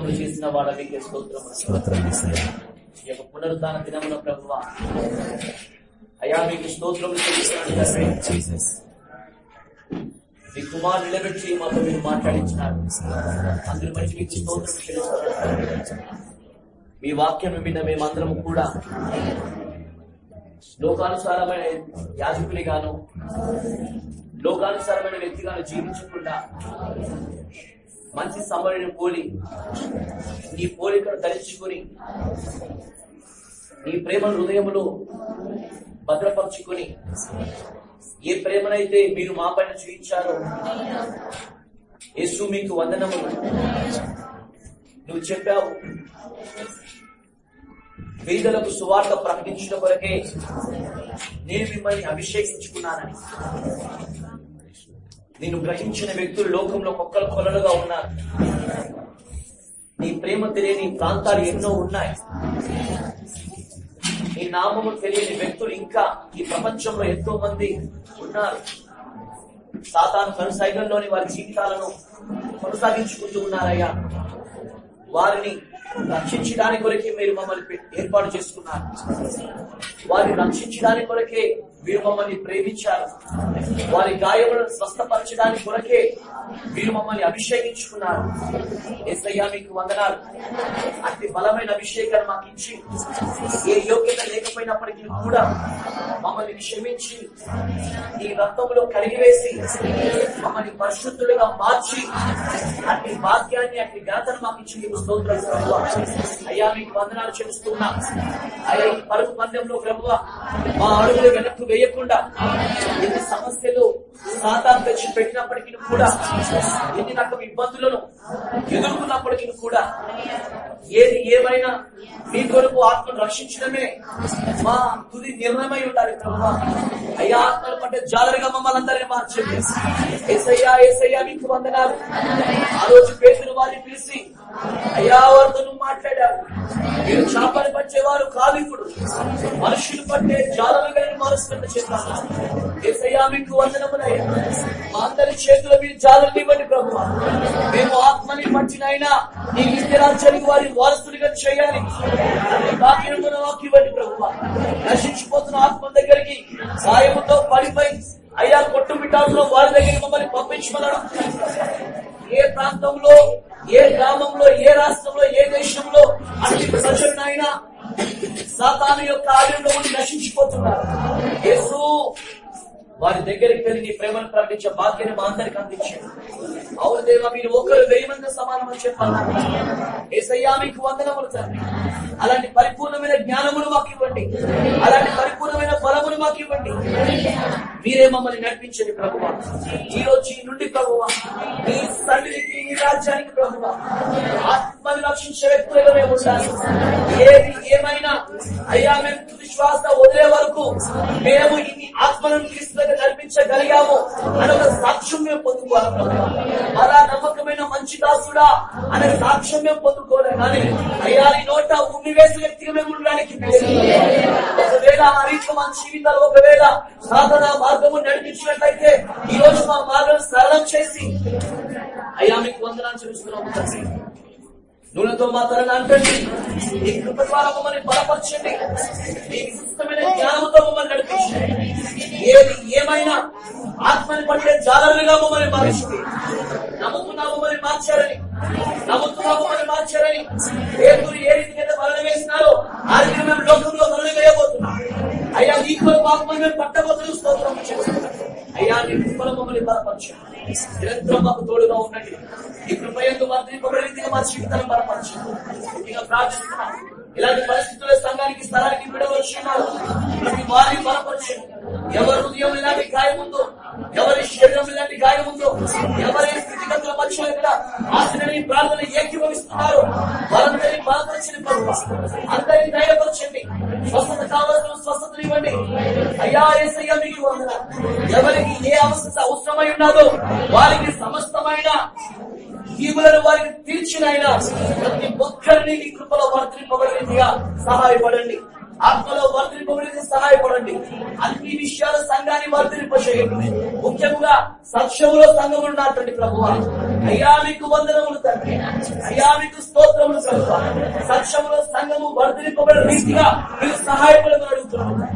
అద్భుతములు చేసిన వాళ్ళ మీకే స్తోత్రం. యేసయ్యా. ఈ యొక్క పునరుద్ధాన దినమున ప్రభువ అయ్యా మీకు. జీసస్ మీ కుమారు నిలబెట్టి మాతో మీరు మాట్లాడించినారు. బట్టి మీకు స్తోత్రం మీ వాక్యం విన్న మేమందరం కూడా లోకానుసారమైన యాజకునిగాను లోకానుసారమైన వ్యక్తిగాను జీవించకుండా మంచి సమరుని పోలి నీ పోలికను ధరించుకుని నీ ప్రేమ హృదయములో భద్రపరుచుకుని ఏ ప్రేమనైతే మీరు మా పైన చూపించారో యేసు మీకు వందనము నువ్వు చెప్పావు పేదలకు సువార్త ప్రకటించిన కొరకే నేను మిమ్మల్ని అభిషేకించుకున్నానని. నిన్ను గ్రహించిన వ్యక్తులు లోకంలో కుక్కలు కొలలుగా ఉన్నారు. నీ ప్రేమ తెలియని ప్రాంతాలు ఎన్నో ఉన్నాయి. నీ నామము తెలియని వ్యక్తులు ఇంకా ఈ ప్రపంచంలో ఎంతో మంది ఉన్నారు. సాతాను కనుసైగంలోని వారి జీవితాలను కొనసాగించుకుంటూ ఉన్నారయ్యా. వారిని రక్షించడానికి కొరకే మీరు మమ్మల్ని ఏర్పాటు చేసుకున్నారు. వారిని రక్షించడానికి కొరకే మీరు మమ్మల్ని ప్రేమించారు. వారి గాయములను స్వస్థపరచడానికి కొరకే మీరు మమ్మల్ని అభిషేకించుకున్నారు. ఎస్ఐయా మీకు వందనాలు. అతి బలమైన అభిషేకాన్ని మాకు ఇచ్చి ఏ యోగ్యత లేకపోయినప్పటికీ కూడా మమ్మల్ని క్షమించి ఈ రక్తంలో కడిగివేసి మమ్మల్ని పరిశుద్ధులుగా మార్చి అట్టి భాగ్యాన్ని అట్టి ఘనతను మాకు ఇచ్చి మీకు స్తోత్రం అయ్యా మీకు వందనాలు చెల్లిస్తున్నా. అయ్యా ఈ పరుగు పందెంలో ప్రభు మా అడుగులు వెనక్కు వేయకుండా ఎన్ని సమస్యలు సాతాన్ తెచ్చి పెట్టినప్పటికీ కూడా ఎన్ని రకం ఇబ్బందులను ఎదుర్కొన్నప్పటికీ కూడా ఏది ఏమైనా మీ కొరకు ఆత్మను రక్షించడమే మా తుది నిర్ణయమై ఉండాలి ప్రభు. అయ్యా ఆత్మల పట్టే జాలరిగా మమ్మల్ని అందరినీ మార్చండి. ఏసయ్యా ఏసయ్యా మీకు వందనాలు. ఆ రోజు పేదలు వారిని పిలిచి అయ్యా వారితో నువ్వు మాట్లాడావు మీరు చేపలు పట్టేవారు కాదు ఇప్పుడు మనుషులు పట్టే జాలలుగా మారుస్తున్న చేస్తాను ఏసయ్యా మీకు వందనములయ్యా. మా అందరి చేతుల మీరు జాలను ఇవ్వండి ప్రభు. మేము ఆత్మని పట్టినైనా నీ విద్యరాజ్యానికి వారి వారసుడిగా చేయాలి. అనే వాక్యం ఇవ్వండి ప్రభు. నశించిపోతున్న ఆత్మ దగ్గరికి సాయముతో పడిపోయి అయ్యా కొట్టుమిట్టాడులో వారి దగ్గరికి మమ్మల్ని పంపించమన్నాడు. ఏ ప్రాంతంలో ఏ గ్రామంలో ఏ రాష్ట్రంలో ఏ దేశంలో అన్ని ప్రజలనైనా సాతాను యొక్క ఆలయంలో ఉండి నశించిపోతున్నారు. యేసు వారి దగ్గరికి వెళ్ళి నీ ప్రేమను ప్రకటించే బాధ్యత మా అందరికి అందించాడు. అవును దేవా మీరు ఒకరు వెయ్యి మంది సమానమని చెప్పాలి? ఏసయ్యా మీకు వందనములు తండ్రి. అలాంటి పరిపూర్ణమైన జ్ఞానమును మాకు ఇవ్వండి. అలాంటి పరిపూర్ణమైన బలమును మాకు ఇవ్వండి. మీరే మమ్మల్ని నడిపించండి ప్రభువా. ఈ రోజు ఈ నుండి ప్రభువా. మీ సన్నిధికి ఈ రాజ్యానికి ప్రభువా. ఆత్మను రక్షించే వ్యక్తులుగా మేము ఉండాలి. ఏది ఏమైనా అయ్యా మేము విశ్వాస శ్వాస వదిలే వరకు మేము ఇన్ని ఆత్మలను క్రీస్తులకు నడిపించగలిగాము అనొక సాక్ష్యం మేము పొందుకోవాలి అలా నమ్మకమైన మంచి దాసుడా అనే సాక్ష్యం మేము పొందుకోలేము కానీ అయ్యా నీ నోట ఉమ్మి వేసిన వ్యక్తిగా మేము ఉండడానికి ఒకవేళ ఆ రీతిలో మన జీవితాలు ఒకవేళ సాధన మార్గము నడిపించినట్లయితే ఈ రోజు మా మార్గం సరళం చేసి అయ్యా మీకు వందనాలు చూస్తున్నాము నూనెతో మా తరని అంటండి ఈ కృప ద్వారా మమ్మల్ని బలపరచండి. మీ విశిష్టమైన జ్ఞానంతో మమ్మల్ని నడిపించండి. ఏది ఏమైనా ఆత్మని పట్టే జాలరులుగా మమ్మల్ని మార్చండి. నమ్ముకున్నా మమ్మల్ని మార్చారని నమ్ముతున్నా మార్చారని పేదలు ఏ రీతిగా మరణ వేసినారో ఆ రీతిగా మేము లోకంలో మరణ వేయబోతున్నాం అయ్యా నీ కొరకు ఆత్మని మేము పట్టబోతులు స్తోత్రం అయ్యా నీ కృపలో మమ్మల్ని బలపరచండి. నిరంతరం మాకు తోడుగా ఉండండి. ఈ రీతిగా మా జీవితాన్ని ఇక ప్రార్థిస్తున్నాం. ఇలాంటి పరిస్థితుల్లో సంఘానికి స్థలానికి ప్రతి వారిని ఎవరి హృదయం ఇలాంటి గాయం ఉందో ఎవరి శరీరం ఇలాంటి గాయం ఉందో ఎవరి స్థితిగతుల మధ్యలో ఇక్కడ ఆశలని ప్రార్థన ఏకీభవిస్తున్నారు. వారందరినీ బలపరచండి అందరినీ దయపరచండి. స్వస్థత కావాల్సిన స్వస్థతలు ఇవ్వండి. అయ్యా ఏసయ్యా మీకు ఎవరికి ఏ అవస్థ అవసరమై ఉన్నదో వారికి సమస్తమైన జీవులను వారికి తీర్చినైనా ప్రతి ఒక్కరిని నీ కృపలో వర్తింపబడి సహాయపడండి. ఆత్మలో వర్ధింపబడికి సహాయపడండి. అన్ని విషయాల సంఘాన్ని వర్ధింపచేయండి ముఖ్యంగా సత్యములో సంఘం ఉన్నటువంటి ప్రభు అయ్యా మీకు వందనములు తండ్రి. అయ్యా మీకు స్తోత్రములు ప్రభు సత్యములో సంఘము వర్ధింపబడిన రీతిగా మీరు సహాయపడమని అడుగుతున్నాను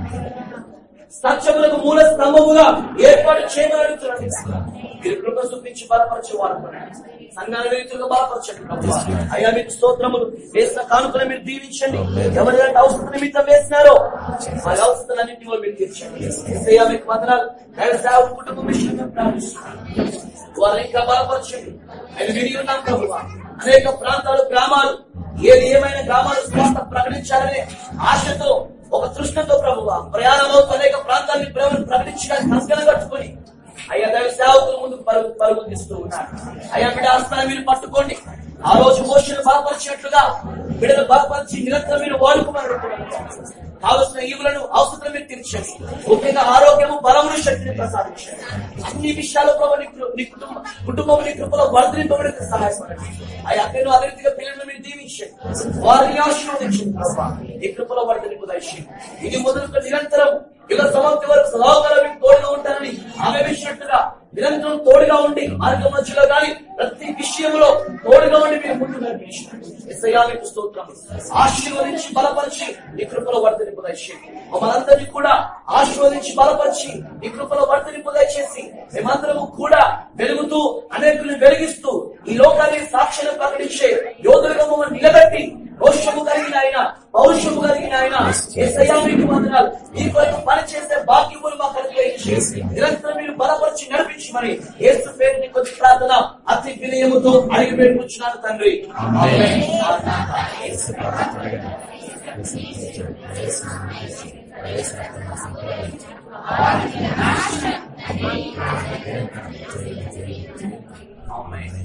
సత్యములకు మూల స్తంభముగా ఏర్పాటు చేయమని అడుగుతున్నాను మీరు కృప చూపించి బలపరచే వారు సంఘాల రీతులుగా బలపరచండి. అయ్యా మీకు స్తోత్రములు. వేసిన కానుకలు మీరు దీవించండి. ఎవరైనా అవసరం నిమిత్తం వేసినారో ఆ అవసరాలన్నింటినీ కూడా మీరు తీర్చండి. ఏసయ్యా మీకు వందనాలు. దైవ సేవకు కుటుంబం విషయంగా ప్రార్థిస్తున్నాను వారిని ఇంకా బలపరచండి ఆయన విని ఉన్నాం అనేక ప్రాంతాలు గ్రామాలు ఏది ఏమైనా గ్రామాలు స్వార్థ ప్రకటించాలనే ఆశతో ఒక తృష్ణతో ప్రభువా ప్రయాణమవుతూ అనేక ప్రాంతాన్ని ప్రకటించడానికి కంకణ కట్టుకొని అయ్యా దైవ సేవకుల ముందు పరుగు పరుగు తీస్తూ ఉన్నారు. అయ్యా బిడ్డ ఆస్థానం మీరు పట్టుకోండి. ఆ రోజు మోషన్ బలపరిచినట్లుగా బిడ్డలు బలపరిచి నిరంతరం మీరు వాడుకోమని కావలసిన ఈవులను అవసరం మీరు తీర్చండి. ముఖ్యంగా ఆరోగ్యము బలమును శక్తిని ప్రసాదించండి. అన్ని విషయాల్లో ప్రభు నీ కుటుంబ కుటుంబం నీ కృపలో వర్ధింపబడికి సహాయపడండి. ఆ అక్కను అదే రీతిగా పిల్లలను మీరు దీవించండి. వారిని ఆశీర్వదించండి ప్రభా. ఈ కృపలో వర్ధింపు దయచేయండి. ఇది మొదలు నిరంతరం యుగ సమాప్తి వరకు సదాకాలం తోడుగా ఉంటారని ఆమె విషయట్టుగా నిరంతరం తోడుగా ఉండి మార్గ మధ్యలో కానీ ప్రతి విషయంలో తోడుగా ఉండి మీరు ముందు నడిపించారు మీకు స్తోత్రం. ఆశీర్వదించి బలపరిచి ఈ కృపలో వర్ధనింపు దయచేయండి మమ్మల్ందరినీ కూడా ఆశీర్వదించి బలపరిచి ఈ కృపలో వర్ధనింపు దయచేసి మేమందరము కూడా వెలుగుతూ అనేకుల్ని వెలిగిస్తూ ఈ లోకాన్ని సాక్ష్యం ప్రకటించే యోధులుగా మమ్మల్ని నిలబెట్టి రోషము కలిగిన ఆయన పౌరుషము కలిగిన ఆయన. మీకు వందనాలు. ఈ కొరకు పని చేసే భాగ్యములు మాకు అనుగ్రహించి నిరంతరం మీరు బలపరిచి నడిపించి మరి ఏసు పేరుని కొద్ది ప్రార్థన అతి వినయముతో అడిగి పెట్టుకుంటున్నాను తండ్రి ఆమేన్.